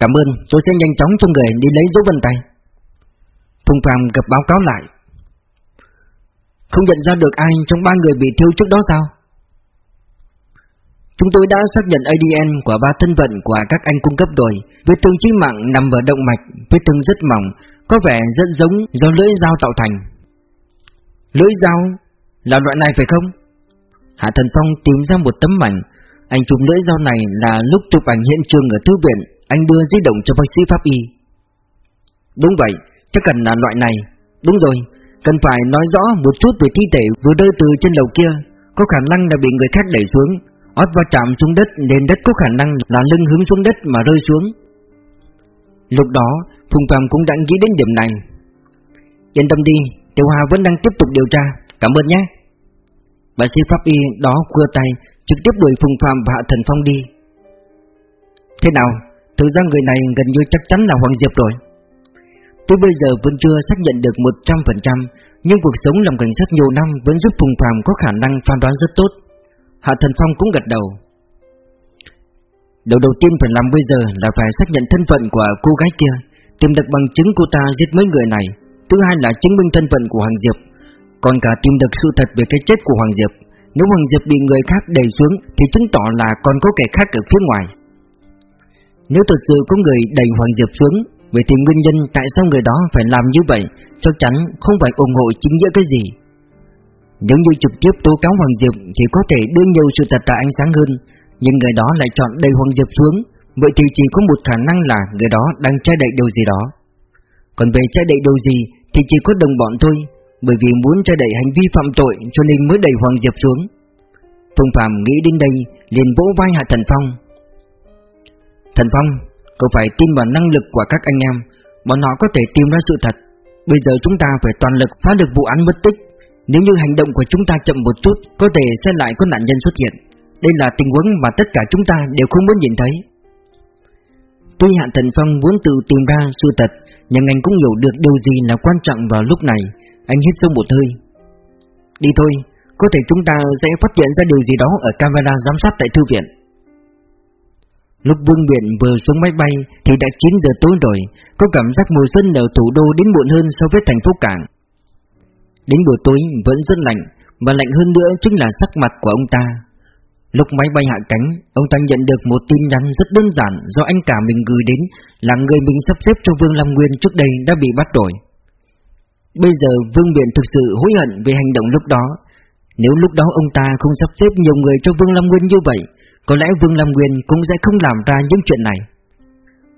Cảm ơn, tôi sẽ nhanh chóng cho người đi lấy dấu vân tay. Phùng Phạm gặp báo cáo lại. Không nhận ra được ai trong ba người bị thiêu trước đó sao? Chúng tôi đã xác nhận ADN của ba thân phận của các anh cung cấp rồi. Vết thương chí mạng nằm ở động mạch, vết thương rất mỏng Có vẻ rất giống do lưỡi dao tạo thành. Lưỡi dao là loại này phải không? Hạ Thần Phong tìm ra một tấm ảnh. Anh chụp lưỡi dao này là lúc chụp ảnh hiện trường ở thư viện. Anh đưa di động cho bác sĩ pháp y. Đúng vậy, chắc cần là loại này Đúng rồi, cần phải nói rõ một chút về thi thể vừa rơi từ trên lầu kia Có khả năng là bị người khác đẩy xuống ót va chạm xuống đất nên đất có khả năng là lưng hướng xuống đất mà rơi xuống. Lúc đó, Phùng Phạm cũng đã nghĩ đến điểm này. Yên tâm đi, Tiểu Hà vẫn đang tiếp tục điều tra, cảm ơn nhé. Bác sĩ pháp y đó cưa tay, trực tiếp đuổi Phùng Phạm và Hạ Thần Phong đi. Thế nào, thực ra người này gần như chắc chắn là Hoàng Diệp rồi. Tôi bây giờ vẫn chưa xác nhận được 100%, nhưng cuộc sống làm cảnh sát nhiều năm vẫn giúp Phùng Phạm có khả năng phán đoán rất tốt. Hạ Thần Phong cũng gật đầu. Điều đầu tiên phải làm bây giờ là phải xác nhận thân phận của cô gái kia Tìm được bằng chứng cô ta giết mấy người này. Thứ hai là chứng minh thân phận của Hoàng Diệp. Còn cả tìm được sự thật về cái chết của Hoàng Diệp. Nếu Hoàng Diệp bị người khác đẩy xuống Thì chứng tỏ là còn có kẻ khác ở phía ngoài. Nếu thật sự có người đẩy Hoàng Diệp xuống Vậy thì nguyên nhân tại sao người đó phải làm như vậy Chắc chắn không phải ủng hộ chính nghĩa cái gì nếu như trực tiếp tố cáo Hoàng Diệp thì có thể đưa nhiều sự thật ra ánh sáng hơn, nhưng người đó lại chọn đầy Hoàng Diệp xuống, vậy thì chỉ có một khả năng là người đó đang che đậy điều gì đó. Còn về che đậy điều gì thì chỉ có đồng bọn thôi, bởi vì muốn che đậy hành vi phạm tội cho nên mới đẩy Hoàng Diệp xuống. Phùng Phạm nghĩ đến đây, liền vỗ vai Hạ Thần Phong. Thần Phong, cậu phải tin vào năng lực của các anh em, bọn họ có thể tìm ra sự thật. Bây giờ chúng ta phải toàn lực phá được vụ án mất tích. Nếu như hành động của chúng ta chậm một chút Có thể sẽ lại có nạn nhân xuất hiện. Đây là tình huống mà tất cả chúng ta đều không muốn nhìn thấy. Tuy Hạ Thần Phong muốn tự tìm ra sự thật Nhưng anh cũng hiểu được điều gì là quan trọng vào lúc này. Anh hít sâu một hơi. Đi thôi Có thể chúng ta sẽ phát hiện ra điều gì đó Ở camera giám sát tại thư viện. Lúc Vương Biện vừa xuống máy bay Thì đã 9 giờ tối rồi, Có cảm giác mùa xuân ở thủ đô đến muộn hơn so với thành phố Cảng. Đến buổi tối vẫn rất lạnh Và lạnh hơn nữa chính là sắc mặt của ông ta. Lúc máy bay hạ cánh, Ông ta nhận được một tin nhắn rất đơn giản Do anh cả mình gửi đến Là người mình sắp xếp cho Vương Lam Nguyên trước đây đã bị bắt rồi. Bây giờ Vương Biện thực sự hối hận về hành động lúc đó. Nếu lúc đó ông ta không sắp xếp nhiều người cho Vương Lam Nguyên như vậy có lẽ Vương Lam Nguyên cũng sẽ không làm ra những chuyện này.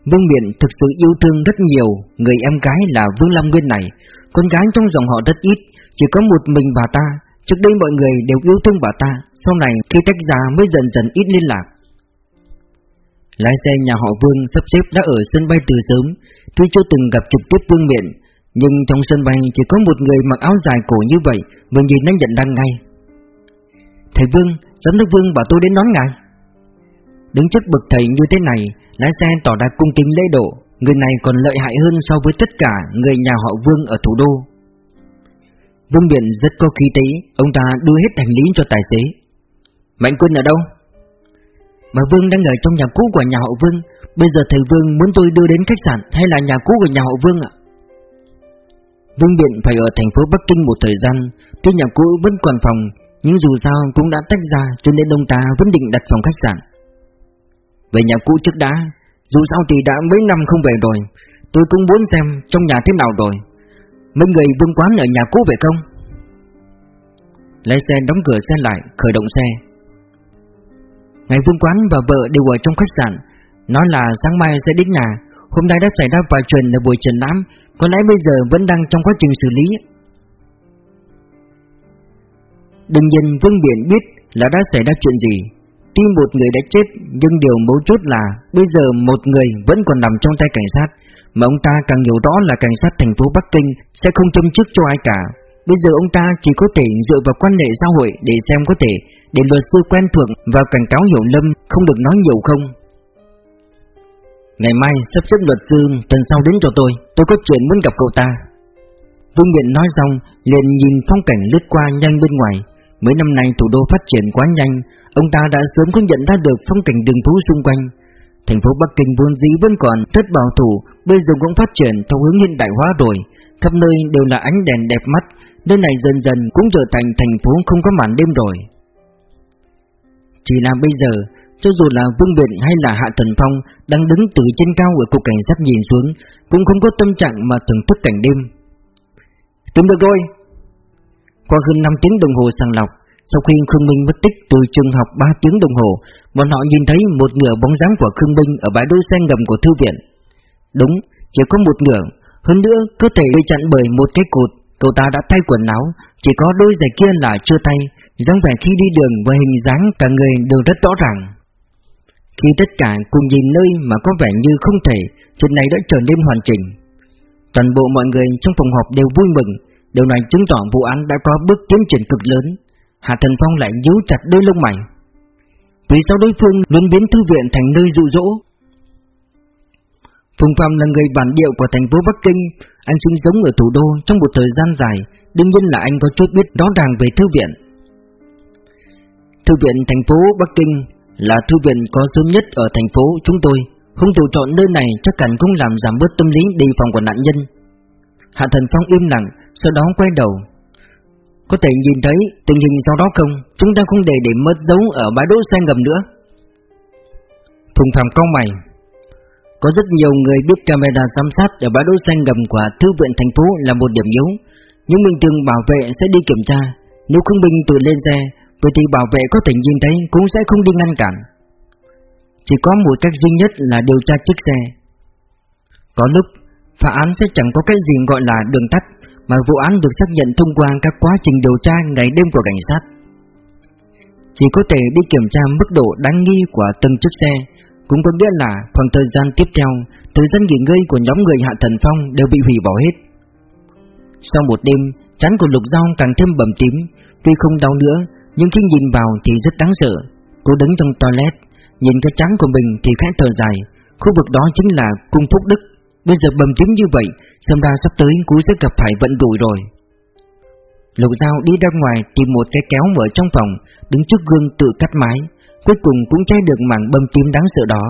Vương Biện thực sự yêu thương rất nhiều Người em gái là Vương Lam Nguyên này. Con gái trong dòng họ rất ít chỉ có một mình bà ta. Trước đây mọi người đều yêu thương bà ta Sau này khi tách ra mới dần dần ít liên lạc. Lái xe nhà họ Vương sắp xếp đã ở sân bay từ sớm Tuy chưa từng gặp trực tiếp Vương Miện Nhưng trong sân bay chỉ có một người mặc áo dài cổ như vậy Vừa nhìn đã nhận ra ngay. Thầy Vương, giám đốc Vương bảo tôi đến đón ngài. Đứng trước bậc thầy như thế này, Lái xe tỏ ra cung kính lễ độ, Người này còn lợi hại hơn so với tất cả người nhà họ Vương ở thủ đô Vương Biện rất có khí tế Ông ta đưa hết hành lý cho tài xế Mạnh Quân ở đâu? mà Vương đang ở trong nhà cũ của nhà họ Vương, Bây giờ thầy Vương muốn tôi đưa đến khách sạn Hay là nhà cũ của nhà họ Vương ạ? Vương Biện phải ở thành phố Bắc Kinh một thời gian, Tuy nhà cũ vẫn còn phòng, Nhưng dù sao cũng đã tách ra Cho nên ông ta vẫn định đặt phòng khách sạn về nhà cũ trước đã Dù sao thì đã mấy năm không về rồi Tôi cũng muốn xem trong nhà thế nào rồi. Mấy người vương quán ở nhà cũ vậy không? Lái xe đóng cửa xe lại, khởi động xe. Ngày vương quán và vợ đều ở trong khách sạn. Nói là sáng mai sẽ đến nhà. Hôm nay đã xảy ra vài chuyện ở buổi triển lãm Có lẽ bây giờ vẫn đang trong quá trình xử lý. Đương nhiên Vương Biển biết là đã xảy ra chuyện gì. Tuy một người đã chết, Nhưng điều mấu chốt là Bây giờ một người vẫn còn nằm trong tay cảnh sát. Mà ông ta càng hiểu rõ là cảnh sát thành phố Bắc Kinh Sẽ không châm chức cho ai cả. Bây giờ ông ta chỉ có thể dựa vào quan hệ xã hội Để xem có thể Để luật sư quen thuộc và cảnh cáo Hiểu Lâm Không được nói nhiều không. Ngày mai sắp xếp luật sư tuần sau đến cho tôi Tôi có chuyện muốn gặp cậu ta. Vương Miện nói xong, liền nhìn phong cảnh lướt qua nhanh bên ngoài. Mấy năm nay thủ đô phát triển quá nhanh, Ông ta đã sớm không nhận ra được phong cảnh đường phố xung quanh. Thành phố Bắc Kinh vốn dĩ vẫn còn rất bảo thủ, Bây giờ cũng phát triển theo hướng hiện đại hóa rồi. Khắp nơi đều là ánh đèn đẹp mắt, Nơi này dần dần cũng trở thành thành phố không có màn đêm rồi. Chỉ là bây giờ, Cho dù là Vương Biện hay là Hạ Thần Phong Đang đứng từ trên cao ở cục cảnh sát nhìn xuống, Cũng không có tâm trạng mà thưởng thức cảnh đêm. Tìm được rồi. Qua hơn 5 tiếng đồng hồ sàng lọc Sau khi Khương Minh mất tích từ trường học 3 tiếng đồng hồ Bọn họ nhìn thấy một nửa bóng dáng của Khương Minh Ở bãi đỗ xe ngầm của thư viện. Đúng, chỉ có một nửa. Hơn nữa cơ thể bị chặn bởi một cái cột. Cậu ta đã thay quần áo Chỉ có đôi giày kia là chưa tay dáng vẻ khi đi đường và hình dáng cả người đều rất rõ ràng. Khi tất cả cùng nhìn nơi mà có vẻ như không thể Chuyện này đã trở nên hoàn chỉnh. Toàn bộ mọi người trong phòng họp đều vui mừng. Điều này chứng tỏ vụ án đã có bước tiến triển cực lớn. Hạ Thần Phong lại nhíu chặt đôi lông mày. Vì sao đối phương luôn biến thư viện thành nơi dụ dỗ? Phùng Phạm là người bản địa của thành phố Bắc Kinh. Anh sinh sống ở thủ đô trong một thời gian dài. Đương nhiên là anh có chút biết rõ ràng về thư viện. Thư viện thành phố Bắc Kinh là thư viện có sớm nhất ở thành phố chúng tôi. Hung thủ chọn nơi này chắc hẳn cũng làm giảm bớt tâm lý đề phòng của nạn nhân. Hạ Thần Phong im lặng. Sau đó quay đầu. Có thể nhìn thấy tình hình sau đó không? Chúng ta không để để mất dấu ở bãi đỗ xe ngầm nữa. Phùng Phạm câu mày. Có rất nhiều người biết camera giám sát Ở bãi đỗ xe ngầm của thư viện thành phố là một điểm yếu. Nhưng bình thường bảo vệ sẽ đi kiểm tra. Nếu không binh tự lên xe, Vậy thì bảo vệ có thể nhìn thấy Cũng sẽ không đi ngăn cản. Chỉ có một cách duy nhất là điều tra chiếc xe. Có lúc, Phá án sẽ chẳng có cái gì gọi là đường tắt. Mà vụ án được xác nhận thông qua các quá trình điều tra ngày đêm của cảnh sát. Chỉ có thể đi kiểm tra mức độ đáng nghi của từng chiếc xe Cũng có nghĩa là khoảng thời gian tiếp theo Thời gian nghỉ ngơi của nhóm người Hạ Thần Phong đều bị hủy bỏ hết. Sau một đêm, chán của Lục Giao càng thêm bầm tím Tuy không đau nữa, nhưng khi nhìn vào thì rất đáng sợ. Cô đứng trong toilet Nhìn cái trắng của mình thì khẽ thở dài Khu vực đó chính là cung phúc đức. Bây giờ bầm tím như vậy, Xem ra sắp tới cú sẽ gặp phải vận rủi rồi. Lục dao đi ra ngoài tìm một cái kéo mở trong phòng, Đứng trước gương tự cắt mái, Cuối cùng cũng che được mảng bầm tím đáng sợ đó.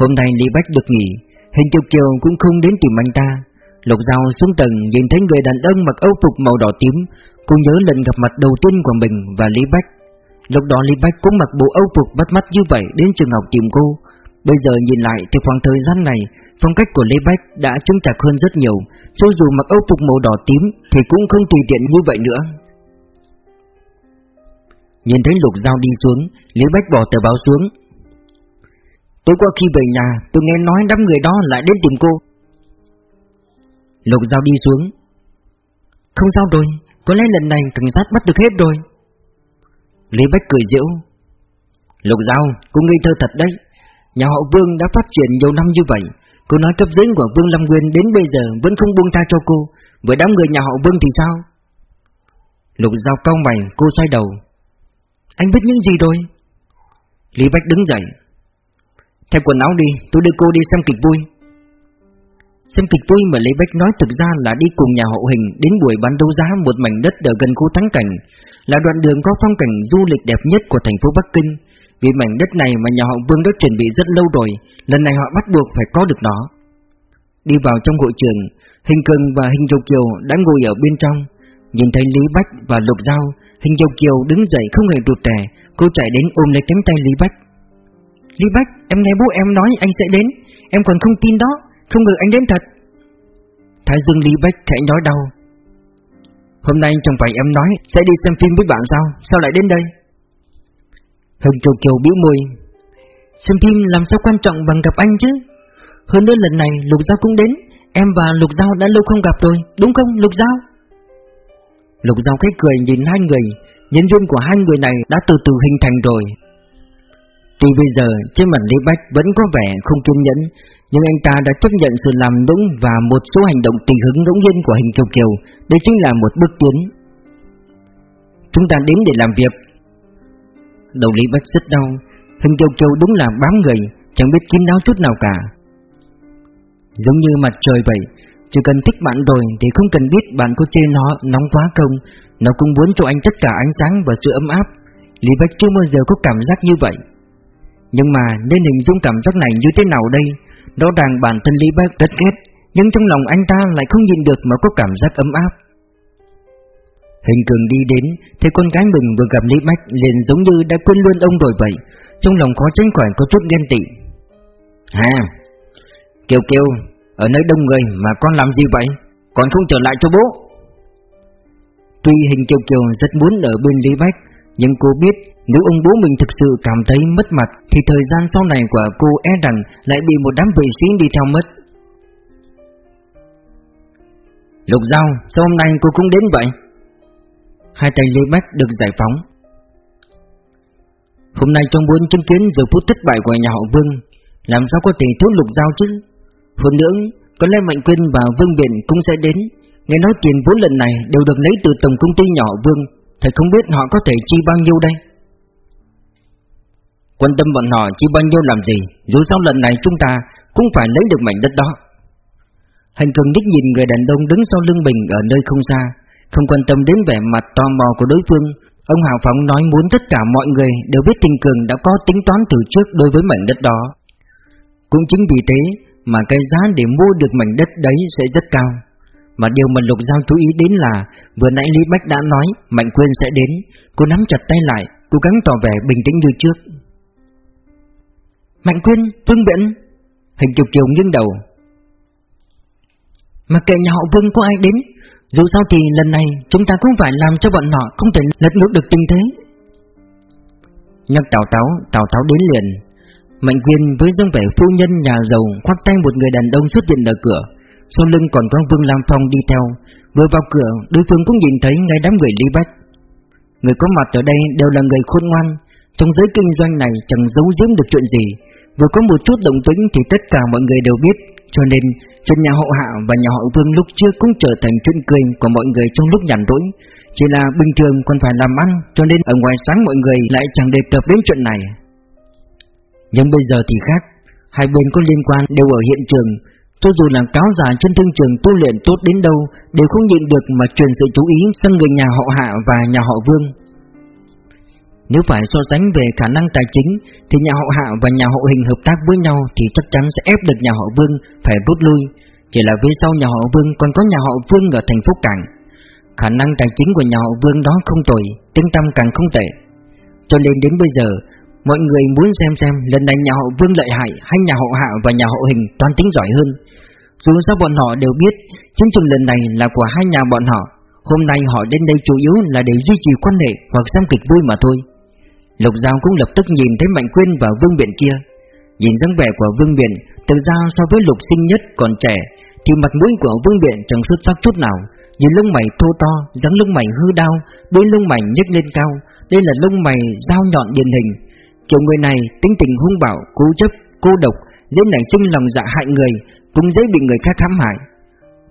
Hôm nay Lý Bách được nghỉ, Hình Kiều Kiều cũng không đến tìm anh ta. Lục dao xuống tầng nhìn thấy người đàn ông mặc âu phục màu đỏ tím Cô nhớ lần gặp mặt đầu tiên của mình và Lý Bách. Lúc đó Lý Bách cũng mặc bộ âu phục bắt mắt như vậy đến trường học tìm cô. Bây giờ nhìn lại thì khoảng thời gian này Phong cách của Lê Bách đã chứng chặt hơn rất nhiều Cho dù mặc âu phục màu đỏ tím Thì cũng không tùy tiện như vậy nữa. Nhìn thấy lục dao đi xuống Lý Bách bỏ tờ báo xuống. Tối qua khi về nhà Tôi nghe nói đám người đó lại đến tìm cô. Lục dao đi xuống. Không sao rồi Có lẽ lần này cảnh sát bắt được hết rồi. Lý Bách cười giễu. Lục Giao, cô ngây thơ thật đấy. Nhà họ Vương đã phát triển nhiều năm như vậy Cô nói cấp dưới của Vương Lâm Nguyên đến bây giờ Vẫn không buông tha cho cô. Với đám người nhà họ Vương thì sao? Lục Giao cau mày, cô xoay đầu. Anh biết những gì rồi? Lý Bách đứng dậy. Thay quần áo đi, tôi đưa cô đi xem kịch vui. Xem kịch vui mà Lý Bách nói thực ra là đi cùng nhà hậu hình Đến buổi bán đấu giá một mảnh đất ở gần khu thắng cảnh là đoạn đường có phong cảnh du lịch đẹp nhất của thành phố Bắc Kinh. Vì mảnh đất này mà nhà họ Vương đã chuẩn bị rất lâu rồi, lần này họ bắt buộc phải có được nó. Đi vào trong hội trường, Hình Cường và Hình Châu Kiều đã ngồi ở bên trong. Nhìn thấy Lý Bách và Lục Giao, Hình Châu Kiều đứng dậy không hề rụt rè, cô chạy đến ôm lấy cánh tay Lý Bách. Lý Bách, em nghe bố em nói anh sẽ đến, em còn không tin đó, không ngờ anh đến thật. Thái Dương Lý Bách khẽ nói đau, Hôm nay chẳng phải em nói sẽ đi xem phim với bạn sao Sao lại đến đây Hưng Kiều Kiều biểu môi. Xem phim làm sao quan trọng bằng gặp anh chứ? Hơn nữa lần này Lục Giao cũng đến, Em và Lục Giao đã lâu không gặp rồi, Đúng không, Lục Giao? Lục Giao khách cười nhìn hai người, Nhân duyên của hai người này đã từ từ hình thành rồi. Tuy bây giờ trên mặt Lý Bách vẫn có vẻ không kiên nhẫn, Nhưng anh ta đã chấp nhận sự làm đúng Và một số hành động tùy hứng ngẫu nhiên của hình kiều kiều, Đây chính là một bước tiến. Chúng ta đến để làm việc. Đầu Lý Bách rất đau. Hình châu châu đúng là bám người, Chẳng biết kín đáo chút nào cả. Giống như mặt trời vậy, Chỉ cần thích bạn rồi thì không cần biết bạn có chê nó nóng quá không. Nó cũng muốn cho anh tất cả ánh sáng và sự ấm áp. Lý Bách chưa bao giờ có cảm giác như vậy. Nhưng mà nên hình dung cảm giác này như thế nào đây? Đó ràng bản thân Lý Bách rất ghét, Nhưng trong lòng anh ta lại không nhìn được mà có cảm giác ấm áp. Hình cường đi đến Thấy con gái mình vừa gặp Lý Bách liền giống như đã quên luôn ông rồi vậy. Trong lòng khó tránh khỏi có chút ghen tị. À Kiều Kiều Ở nơi đông người mà con làm gì vậy? Còn không trở lại cho bố? Tuy hình Kiều Kiều rất muốn ở bên Lý Bách Nhưng cô biết Nếu ông bố mình thực sự cảm thấy mất mặt Thì thời gian sau này của cô e rằng Lại bị một đám vệ sĩ đi theo mất. Lục Giao Sao hôm nay cô cũng đến vậy Hai tay lê Bách được giải phóng. Hôm nay trong muốn chứng kiến giờ phút thất bại của nhà họ Vương Làm sao có thể thiếu lục giao chứ? Hơn nữa, có lẽ Mạnh Quyên và Vương Biện cũng sẽ đến. Nghe nói tiền vốn lần này đều được lấy từ tổng công ty nhỏ Vương Thật không biết họ có thể chi bao nhiêu đây? Quan tâm bọn họ chi bao nhiêu làm gì Dù sao lần này chúng ta cũng phải lấy được mảnh đất đó. Hành cường đích nhìn người đàn ông đứng sau lưng mình ở nơi không xa. Không quan tâm đến vẻ mặt tò mò của đối phương Ông Hào Phóng nói muốn tất cả mọi người đều biết Tình Cường đã có tính toán từ trước đối với mảnh đất đó Cũng chính vì thế mà cái giá để mua được mảnh đất đấy sẽ rất cao. Mà điều mà Lục Giao chú ý đến là vừa nãy Lý Bách đã nói Mạnh Quyên sẽ đến, cô nắm chặt tay lại, cố gắng tỏ vẻ bình tĩnh như trước. Mạnh Quyên, Vương Biện, hình chục kiều nghiêng đầu. Mà kệ nhà họ Vương có ai đến, dù sao thì lần này chúng ta cũng phải làm cho bọn họ không thể lật ngược được tình thế. Nhắc Tào Táo, Tào Tháo đến liền, Mạnh Quyên với dáng vẻ phu nhân nhà giàu khoác tay một người đàn ông xuất hiện ở cửa, sau lưng còn có Vương Lam Phong đi theo. Vừa vào cửa, đối phương cũng nhìn thấy ngay đám người Lý Bách. Người có mặt ở đây đều là người khôn ngoan, trong giới kinh doanh này chẳng giấu giếm được chuyện gì. Vừa có một chút động tĩnh thì tất cả mọi người đều biết, cho nên chuyện nhà hậu hạ và nhà họ Vương lúc trước cũng trở thành chuyện cười của mọi người trong lúc nhàn rỗi. Chỉ là bình thường còn phải làm ăn, cho nên ở ngoài sáng mọi người lại chẳng đề cập đến chuyện này. Nhưng bây giờ thì khác Hai bên có liên quan đều ở hiện trường Cho dù là cáo giả trên thương trường tu luyện tốt đến đâu Đều không nhịn được mà truyền sự chú ý sang người nhà họ Hạ và nhà họ Vương nếu phải so sánh về khả năng tài chính, Thì nhà họ Hạ và nhà họ Hình hợp tác với nhau Thì chắc chắn sẽ ép được nhà họ Vương phải rút lui Chỉ là phía sau nhà họ Vương còn có nhà họ Vương ở thành phố Cảng Khả năng tài chính của nhà họ Vương đó không tồi, Tiếng tâm càng không tệ Cho nên đến bây giờ, Mọi người muốn xem xem lần này nhà họ Vương lợi hại hay nhà họ Hạ và nhà họ Hình toán tính giỏi hơn. Dù sao bọn họ đều biết, chiến trường lần này là của hai nhà bọn họ. Hôm nay họ đến đây chủ yếu là để duy trì quan hệ hoặc xem kịch vui mà thôi. Lục Giao cũng lập tức nhìn thấy Mạnh Quyên và Vương Biện kia. Nhìn dáng vẻ của Vương Biện, từ ra so với Lục Sinh Nhất còn trẻ, thì mặt mũi của Vương Biện chẳng xuất sắc chút nào. Nhìn lông mày thô to, dáng lông mày hư đau, đôi lông mày nhếch lên cao. Đây là lông mày dao nhọn điển hình, Kiểu người này tính tình hung bạo, cố chấp, cô độc, dễ nảy sinh lòng dạ hại người, cũng dễ bị người khác hãm hại.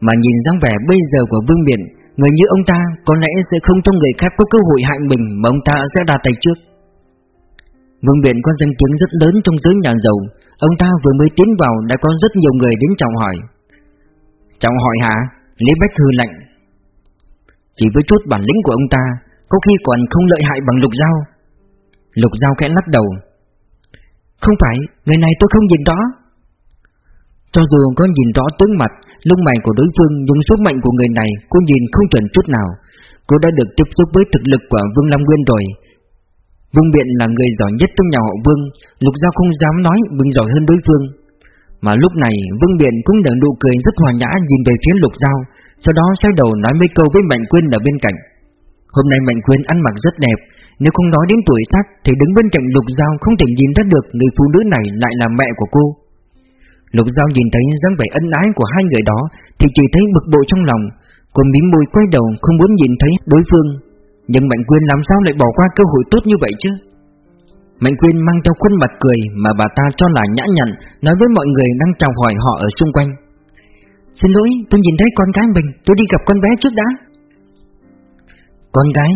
Mà nhìn dáng vẻ bây giờ của Vương Biển, người như ông ta có lẽ sẽ không cho người khác có cơ hội hại mình mà ông ta sẽ ra tay trước. Vương Biển có danh tiếng rất lớn trong giới nhà giàu, ông ta vừa mới tiến vào đã có rất nhiều người đến chào hỏi. Chào hỏi hả? Lý Bách hư lạnh. Chỉ với chút bản lĩnh của ông ta, có khi còn không lợi hại bằng lục dao, Lục Giao khẽ lắc đầu Không phải, người này tôi không nhìn rõ Cho dù có nhìn rõ tướng mặt Lông mày của đối phương Nhưng số mệnh của người này cô nhìn không chuẩn chút nào Cô đã được tiếp xúc với thực lực của Vương Lam Nguyên rồi Vương Biện là người giỏi nhất trong nhà họ Vương, Lục Giao không dám nói mình giỏi hơn đối phương. Mà lúc này, Vương Biện cũng nở nụ cười rất hòa nhã nhìn về phía Lục Giao, Sau đó xoay đầu nói mấy câu với Mạnh Quyên ở bên cạnh. Hôm nay Mạnh Quyên ăn mặc rất đẹp, nếu không nói đến tuổi tác Thì đứng bên cạnh Lục Giao không thể nhìn ra được Người phụ nữ này lại là mẹ của cô. Lục Giao nhìn thấy dáng vẻ ân ái của hai người đó Thì chỉ thấy bực bội trong lòng. Cô mím môi quay đầu không muốn nhìn thấy đối phương. Nhưng Mạnh Quyên làm sao lại bỏ qua cơ hội tốt như vậy chứ? Mạnh Quyên mang theo khuôn mặt cười Mà bà ta cho là nhã nhặn, Nói với mọi người đang chào hỏi họ ở xung quanh. Xin lỗi, tôi nhìn thấy con gái mình, Tôi đi gặp con bé trước đã. Con gái?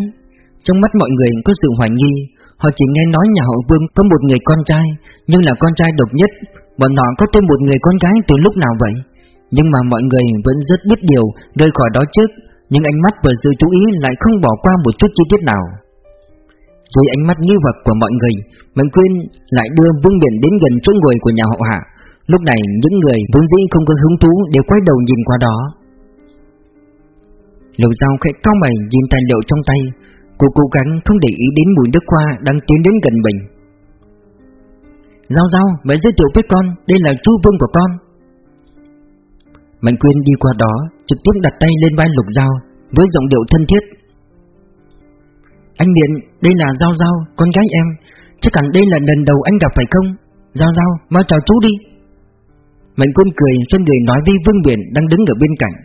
Trong mắt mọi người có sự hoài nghi. Họ chỉ nghe nói nhà họ Vương có một người con trai, Nhưng là con trai độc nhất. Bọn họ có thêm một người con gái từ lúc nào vậy? Nhưng mà mọi người vẫn rất biết điều, Rời khỏi đó trước. Nhưng ánh mắt và sự chú ý lại không bỏ qua một chút chi tiết nào. Dưới ánh mắt nghi hoặc của mọi người Mạnh Quyên lại đưa Vương Biển đến gần chỗ ngồi của nhà họ Hạ. Lúc này những người vốn dĩ không có hứng thú đều quay đầu nhìn qua đó. Lầu dao khẽ cao mày nhìn tài liệu trong tay Cô cố gắng không để ý đến mùi nước hoa đang tiến đến gần mình. Giao giao, mẹ giới thiệu với con, đây là chú vương của con. Mạnh Quyên đi qua đó, trực tiếp đặt tay lên vai lục dao Với giọng điệu thân thiết Anh Điện, đây là Giao Giao, con gái em Chắc hẳn đây là lần đầu anh gặp phải không Giao Giao, mau chào chú đi Mạnh Quyên cười, xoay người nói với Vương Biển đang đứng ở bên cạnh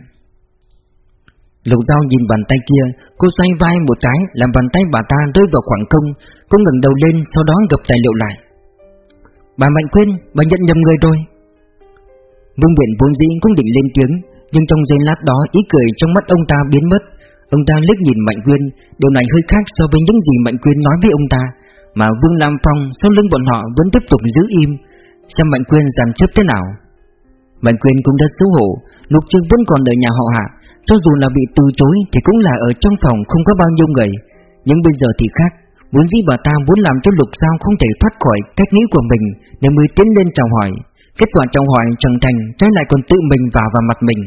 Lục Giao nhìn bàn tay kia, cô xoay vai một cái, làm bàn tay bà ta rơi vào khoảng không. Cô ngẩng đầu lên, sau đó gập tài liệu lại. Bà Mạnh Quyên, bà nhận nhầm người rồi. Vương Biển vốn dĩ cũng định lên tiếng, nhưng trong giây lát đó ý cười trong mắt ông ta biến mất. Ông ta liếc nhìn Mạnh Quyên, điều này hơi khác so với những gì Mạnh Quyên nói với ông ta, mà Vương Lam Phong sau lưng bọn họ vẫn tiếp tục giữ im. Xem Mạnh Quyên giảm chấp thế nào? Mạnh Quyên cũng đã xấu hổ, Lục Trương vẫn còn ở nhà họ Hạ, cho dù là bị từ chối thì cũng là ở trong phòng không có bao nhiêu người Nhưng bây giờ thì khác Muốn gì bà ta muốn làm cho lục Giao không thể thoát khỏi cách nghĩ của mình Nên mới tiến lên chào hỏi Kết quả trong hỏi chẳng thành, Trái lại còn tự mình vào vào mặt mình.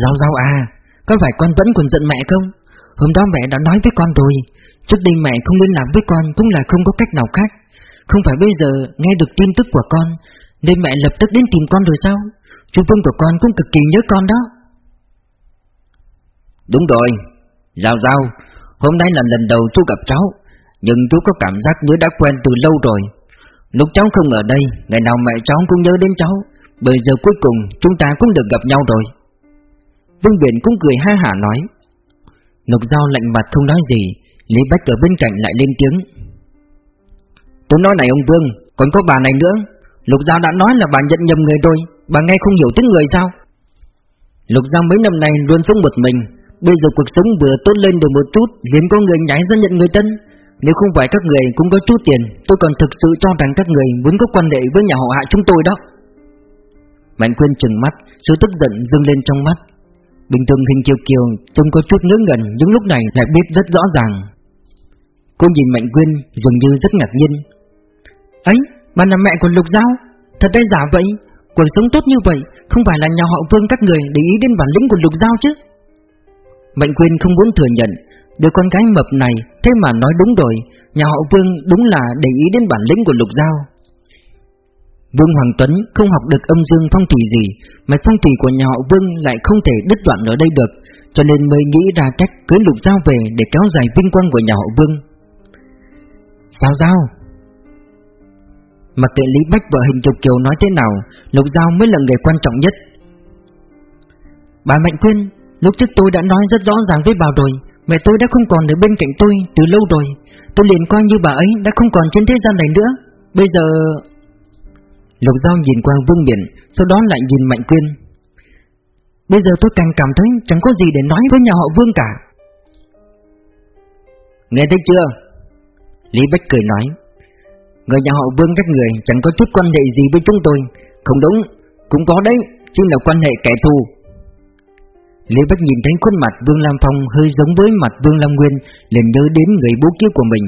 Giao giao à Có phải con vẫn còn giận mẹ không? Hôm đó mẹ đã nói với con rồi, Trước đây mẹ không liên lạc với con Cũng là không có cách nào khác. Không phải bây giờ nghe được tin tức của con, Nên mẹ lập tức đến tìm con rồi sao? Chú Vương của con cũng cực kỳ nhớ con đó. Đúng rồi, Giao Giao, Hôm nay là lần đầu chú gặp cháu, Nhưng chú có cảm giác như đã quen từ lâu rồi. Lúc cháu không ở đây, Ngày nào mẹ cháu cũng nhớ đến cháu. Bây giờ cuối cùng chúng ta cũng được gặp nhau rồi. Vương Biển cũng cười ha hả nói. Lục Giao lạnh mặt không nói gì, Lý Bách ở bên cạnh lại lên tiếng. Tôi nói này ông Vương, Còn có bà này nữa. Lục Giao đã nói là bà nhận nhầm người rồi, Bà nghe không hiểu tiếng người sao? Lục giao mấy năm nay luôn sống một mình, Bây giờ cuộc sống vừa tốt lên được một chút, liền có người nhảy ra nhận người tân nếu không phải các người cũng có chút tiền Tôi còn thực sự cho rằng các người muốn có quan hệ với nhà họ hạ chúng tôi đó. Mạnh Quyên trừng mắt Sự tức giận dâng lên trong mắt. Bình thường hình kiều kiều Trông có chút ngớ ngẩn Nhưng lúc này lại biết rất rõ ràng. Cô nhìn Mạnh Quyên dường như rất ngạc nhiên. Ấy, bà là mẹ của Lục Giao? Thật hay giả vậy? Cuộc sống tốt như vậy Không phải là nhà họ Vương các người để ý đến bản lĩnh của Lục Giao chứ? Mạnh Quyên không muốn thừa nhận Đứa con gái mập này Thế mà nói đúng rồi, Nhà họ Vương đúng là để ý đến bản lĩnh của Lục Giao. Vương Hoàng Tuấn không học được âm dương phong thủy gì, Mà phong thủy của nhà họ Vương lại không thể đứt đoạn ở đây được, Cho nên mới nghĩ ra cách cưới Lục Giao về để kéo dài vinh quang của nhà họ Vương. Sao Giao. Mặc kệ Lý Bách vợ Hình trục Kiều nói thế nào, Lục Giao mới là người quan trọng nhất. Bà Mạnh Quyên, Lúc trước tôi đã nói rất rõ ràng với bà rồi Mẹ tôi đã không còn ở bên cạnh tôi từ lâu rồi. Tôi liền coi như bà ấy đã không còn trên thế gian này nữa. Bây giờ... Lục Giao nhìn qua Vương Biển Sau đó lại nhìn Mạnh Quyên. Bây giờ tôi càng cảm thấy chẳng có gì để nói với nhà họ Vương cả. Nghe thấy chưa? Lý Bách cười nói. Người nhà họ Vương các người chẳng có chút quan hệ gì với chúng tôi. Không đúng, cũng có đấy Chính là quan hệ kẻ thù. Lý Bách nhìn thấy khuôn mặt Vương Lam Phong hơi giống với mặt Vương Lam Nguyên, liền nhớ đến người bố kia của mình.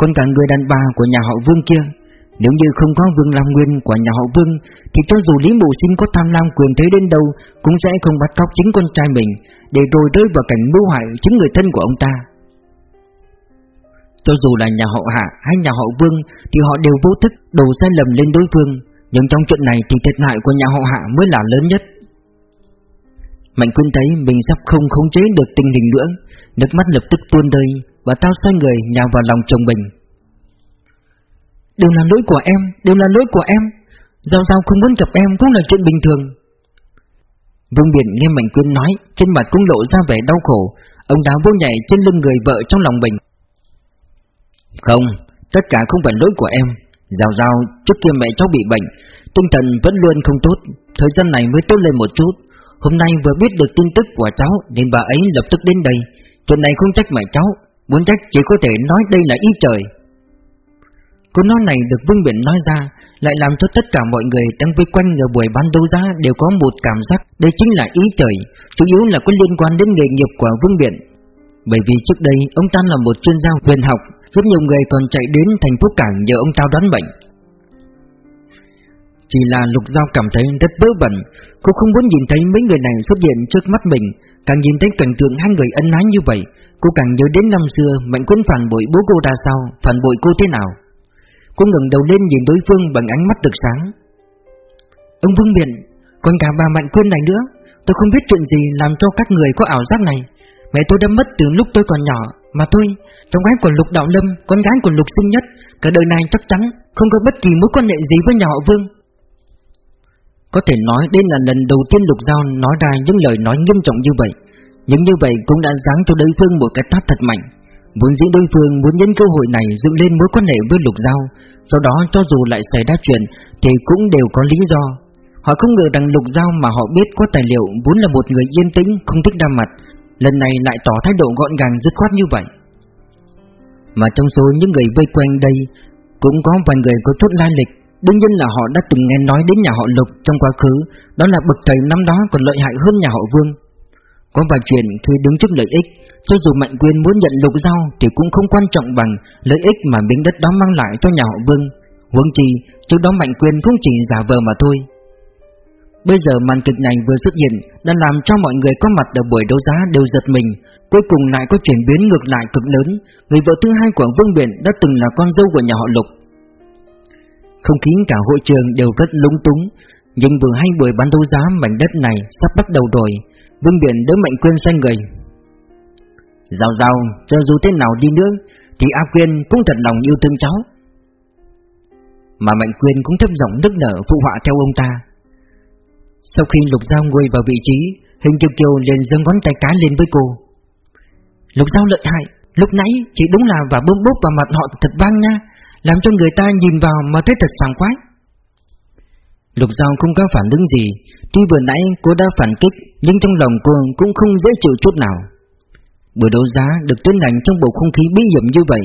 Còn cả người đàn bà của nhà họ Vương kia. Nếu như không có Vương Lam Nguyên của nhà họ Vương, Thì cho dù Lý Mộ Sinh có tham lam quyền thế đến đâu, Cũng sẽ không bắt cóc chính con trai mình, Để rồi rơi vào cảnh mưu hại chính người thân của ông ta. Cho dù là nhà họ Hạ hay nhà họ Vương, Thì họ đều vô thức đổ sai lầm lên đối phương. Nhưng trong chuyện này thì thiệt hại của nhà họ Hạ mới là lớn nhất. Mạnh Quyên thấy mình sắp không khống chế được tình hình nữa, Nước mắt lập tức tuôn rơi Và tao xoay người nhào vào lòng chồng mình. Đều là lỗi của em, Đều là lỗi của em. Giao giao không muốn gặp em cũng là chuyện bình thường. Vương Biển nghe Mạnh Quyên nói, Trên mặt cũng lộ ra vẻ đau khổ. Ông ta vô nhảy trên lưng người vợ trong lòng mình. Không, Tất cả không phải lỗi của em. Giao giao, trước kia mẹ cháu bị bệnh, Tinh thần vẫn luôn không tốt. Thời gian này mới tốt lên một chút. Hôm nay vừa biết được tin tức của cháu, Nên bà ấy lập tức đến đây. Chuyện này không trách mẹ cháu, Muốn trách chỉ có thể nói đây là ý trời. Câu nói này được Vương Biển nói ra, Lại làm cho tất cả mọi người đang vây quanh ở buổi bán đấu giá Đều có một cảm giác đây chính là ý trời, Chủ yếu là có liên quan đến nghề nghiệp của Vương Biển. Bởi vì trước đây, ông ta là một chuyên gia huyền học, Rất nhiều người còn chạy đến thành phố Cảng nhờ ông ta đoán bệnh. Chỉ là Lục Giao cảm thấy rất bớ bẩn Cô không muốn nhìn thấy mấy người này xuất hiện trước mắt mình Càng nhìn thấy cảnh tượng hai người ân ái như vậy Cô càng nhớ đến năm xưa Mạnh Quân phản bội bố cô ra sao Phản bội cô thế nào. Cô ngẩng đầu lên nhìn đối phương bằng ánh mắt được sáng. Ông Vương biện, Còn cả bà Mạnh Quân này nữa. Tôi không biết chuyện gì làm cho các người có ảo giác này. Mẹ tôi đã mất từ lúc tôi còn nhỏ Mà tôi, cháu gái của Lục Đạo Lâm Con gái của Lục Sinh Nhất Cả đời này chắc chắn không có bất kỳ mối quan hệ gì với nhà họ Vương. Có thể nói đây là lần đầu tiên Lục Giao nói ra những lời nói nghiêm trọng như vậy. Nhưng như vậy cũng đã giáng cho đối phương một cái tát thật mạnh. Vốn dĩ đối phương muốn nhân cơ hội này dựng lên mối quan hệ với Lục Giao Sau đó cho dù lại xảy ra chuyện Thì cũng đều có lý do. Họ không ngờ rằng Lục Giao mà họ biết có tài liệu Vốn là một người yên tĩnh, không thích đa mặt Lần này lại tỏ thái độ gọn gàng dứt khoát như vậy. Mà trong số những người vây quanh đây Cũng có vài người có chút lai lịch. Đương nhiên là họ đã từng nghe nói đến nhà họ Lục trong quá khứ, Đó là bậc thầy năm đó còn lợi hại hơn nhà họ Vương. Có vài chuyện khi đứng trước lợi ích, Cho dù Mạnh Quyên muốn nhận lục giao Thì cũng không quan trọng bằng lợi ích mà miếng đất đó mang lại cho nhà họ Vương. Huống chi, trước đó Mạnh Quyên cũng chỉ giả vờ mà thôi. Bây giờ màn kịch này vừa xuất hiện Đã làm cho mọi người có mặt ở buổi đấu giá đều giật mình. Cuối cùng lại có chuyển biến ngược lại cực lớn. Người vợ thứ hai của Vương Biển đã từng là con dâu của nhà họ Lục không khí cả hội trường đều rất lung túng, Nhưng vừa hay buổi bán đấu giá mảnh đất này sắp bắt đầu rồi Vương Biển đỡ Mạnh Quyên xoay người. Giao giao Cho dù thế nào đi nữa, Thì A Quyên cũng thật lòng yêu thương cháu. Mà Mạnh Quyên cũng thấp giọng nức nở phụ họa theo ông ta. Sau khi Lục Giao ngồi vào vị trí, Hình Kiều Kiều liền dâng ngón tay cá lên với cô. Lục Giao lợi hại, Lúc nãy chỉ đúng là và bơm bốp vào mặt họ thật vang nha. Làm cho người ta nhìn vào mà thấy thật sảng khoái. Lục Giao không có phản ứng gì. Tuy vừa nãy cô đã phản kích, Nhưng trong lòng cô cũng không dễ chịu chút nào. Buổi đấu giá được tiến hành trong bầu không khí bí hiểm như vậy,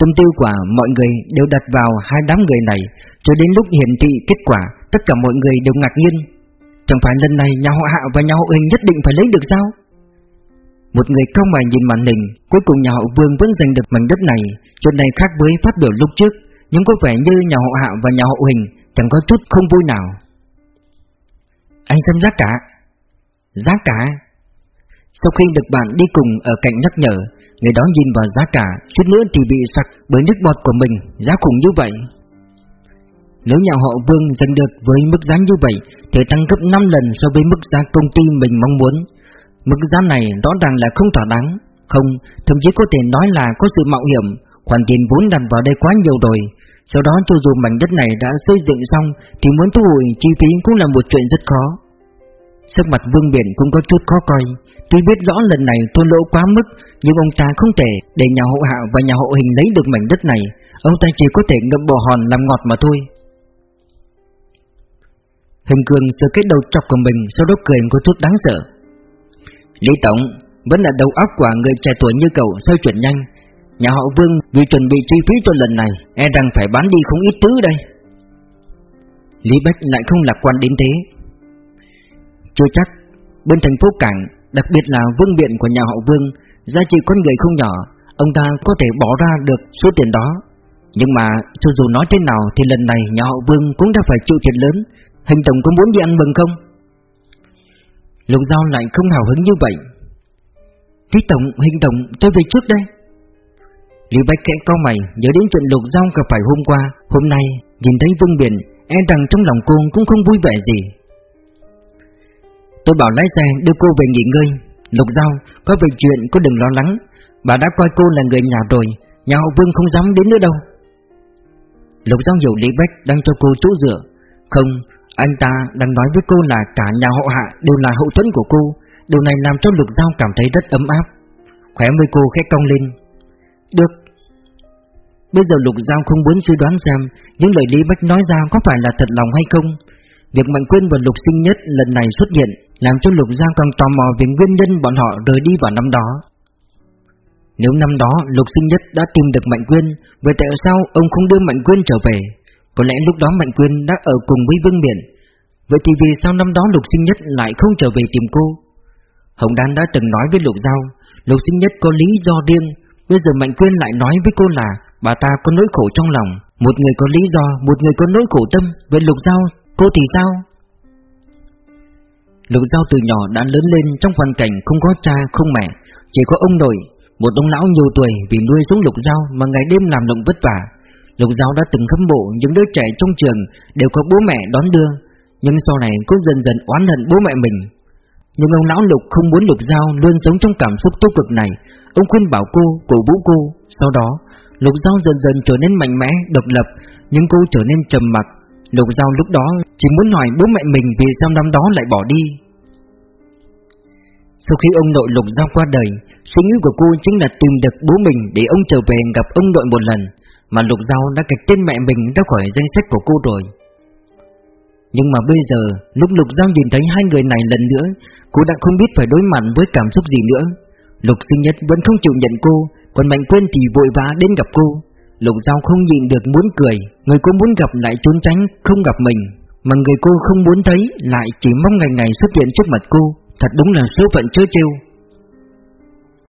Tâm tư của mọi người đều đặt vào hai đám người này, Cho đến lúc hiển thị kết quả, Tất cả mọi người đều ngạc nhiên. Chẳng phải lần này nhà họ Hạ và nhà họ Huỳnh nhất định phải lấy được sao? Một người cao mày nhìn màn hình, Cuối cùng nhà họ Vương vẫn giành được mảnh đất này. Chuyện này khác với phát biểu lúc trước, Nhưng có vẻ như nhà họ Hạ và nhà họ Hình Chẳng có chút không vui nào. Anh xem giá cả. Giá cả. Sau khi được bạn đi cùng ở cạnh nhắc nhở, Người đó nhìn vào giá cả, Chút nữa thì bị sặc bởi nước bọt của mình, Giá khủng như vậy. Nếu nhà họ Vương giành được với mức giá như vậy, Thì tăng gấp 5 lần so với mức giá công ty mình mong muốn. Mức giá này rõ ràng là không thỏa đáng. Không, thậm chí có thể nói là có sự mạo hiểm. Khoản tiền vốn đặt vào đây quá nhiều rồi. Sau đó cho dù mảnh đất này đã xây dựng xong Thì muốn thu hồi chi phí cũng là một chuyện rất khó. Sắc mặt Vương Biển cũng có chút khó coi. Tuy biết rõ lần này thua lỗ quá mức Nhưng ông ta không thể để nhà hộ hạ và nhà hộ hình lấy được mảnh đất này. Ông ta chỉ có thể ngậm bò hòn làm ngọt mà thôi. Hình cường sửa kết đầu chọc của mình Sau đó cười có chút đáng sợ. Lý Tổng, Vẫn là đầu óc của người trẻ tuổi như cậu xoay chuyển nhanh? Nhà họ Vương vì chuẩn bị chi phí cho lần này E rằng phải bán đi không ít thứ đây. Lý Bách lại không lạc quan đến thế. Chưa chắc, Bên thành phố Cảng, Đặc biệt là vương biện của nhà họ Vương, Giá trị con người không nhỏ, Ông ta có thể bỏ ra được số tiền đó. Nhưng mà, cho dù nói thế nào Thì lần này nhà họ Vương cũng đã phải chịu thiệt lớn. Hình tổng có muốn đi ăn mừng không? Lục Giao lại không hào hứng như vậy. Lý Tổng, Hình Tổng, tôi về trước đây. Lý Bách kẽ con mày nhớ đến chuyện lục giao gặp phải hôm qua. Hôm nay nhìn thấy Vương Biển E rằng trong lòng cô cũng không vui vẻ gì. Tôi bảo lái xe đưa cô về nghỉ ngơi. Lục giao có về chuyện cô đừng lo lắng. Bà đã coi cô là người nhà rồi Nhà họ Vương không dám đến nữa đâu. Lục giao hiểu Lý Bách đang cho cô chỗ dựa. Không, anh ta đang nói với cô là cả nhà họ hạ đều là hậu thuẫn của cô. Điều này làm cho Lục Giao cảm thấy rất ấm áp. Khỏe môi cô khẽ cong lên. Được. Bây giờ Lục Giao không muốn suy đoán xem Những lời Lý Bách nói ra có phải là thật lòng hay không. Việc Mạnh Quyên và Lục Sinh Nhất lần này xuất hiện Làm cho Lục Giao càng tò mò về nguyên nhân bọn họ rời đi vào năm đó. Nếu năm đó Lục Sinh Nhất đã tìm được Mạnh Quyên, Vậy tại sao ông không đưa Mạnh Quyên trở về? Có lẽ lúc đó Mạnh Quyên đã ở cùng với Vương Miện. Vậy thì vì sao năm đó Lục Sinh Nhất lại không trở về tìm cô? Hồng Đan đã từng nói với Lục Giao Lục Sinh Nhất có lý do riêng. Bây giờ Mạnh Quyên lại nói với cô là Bà ta có nỗi khổ trong lòng. Một người có lý do, một người có nỗi khổ tâm. Vậy Lục Giao, cô thì sao? Lục Giao từ nhỏ đã lớn lên trong hoàn cảnh không có cha không mẹ Chỉ có ông nội Một ông lão nhiều tuổi vì nuôi xuống Lục Giao Mà ngày đêm làm động vất vả. Lục Giao đã từng khâm bộ những đứa trẻ trong trường Đều có bố mẹ đón đưa. Nhưng sau này cũng dần dần oán hận bố mẹ mình. Nhưng ông lão Lục không muốn Lục Giao luôn sống trong cảm xúc tiêu cực này. Ông khuyên bảo cô, cổ vũ cô. Sau đó Lục Giao dần dần trở nên mạnh mẽ, độc lập Nhưng cô trở nên trầm mặc. Lục Giao lúc đó chỉ muốn hỏi bố mẹ mình vì sao năm đó lại bỏ đi. Sau khi ông nội Lục Giao qua đời Suy nghĩ của cô chính là tìm được bố mình để ông trở về gặp ông nội một lần. Mà Lục Giao đã kịch tên mẹ mình ra khỏi danh sách của cô rồi. Nhưng mà bây giờ, lúc Lục Giao nhìn thấy hai người này lần nữa, Cô đã không biết phải đối mặt với cảm xúc gì nữa. Lục sinh nhất vẫn không chịu nhận cô, Còn Mạnh Quyên thì vội vã đến gặp cô. Lục Giao không nhịn được muốn cười, Người cô muốn gặp lại trốn tránh không gặp mình. Mà người cô không muốn thấy lại chỉ mong ngày ngày xuất hiện trước mặt cô, Thật đúng là số phận chớ trêu.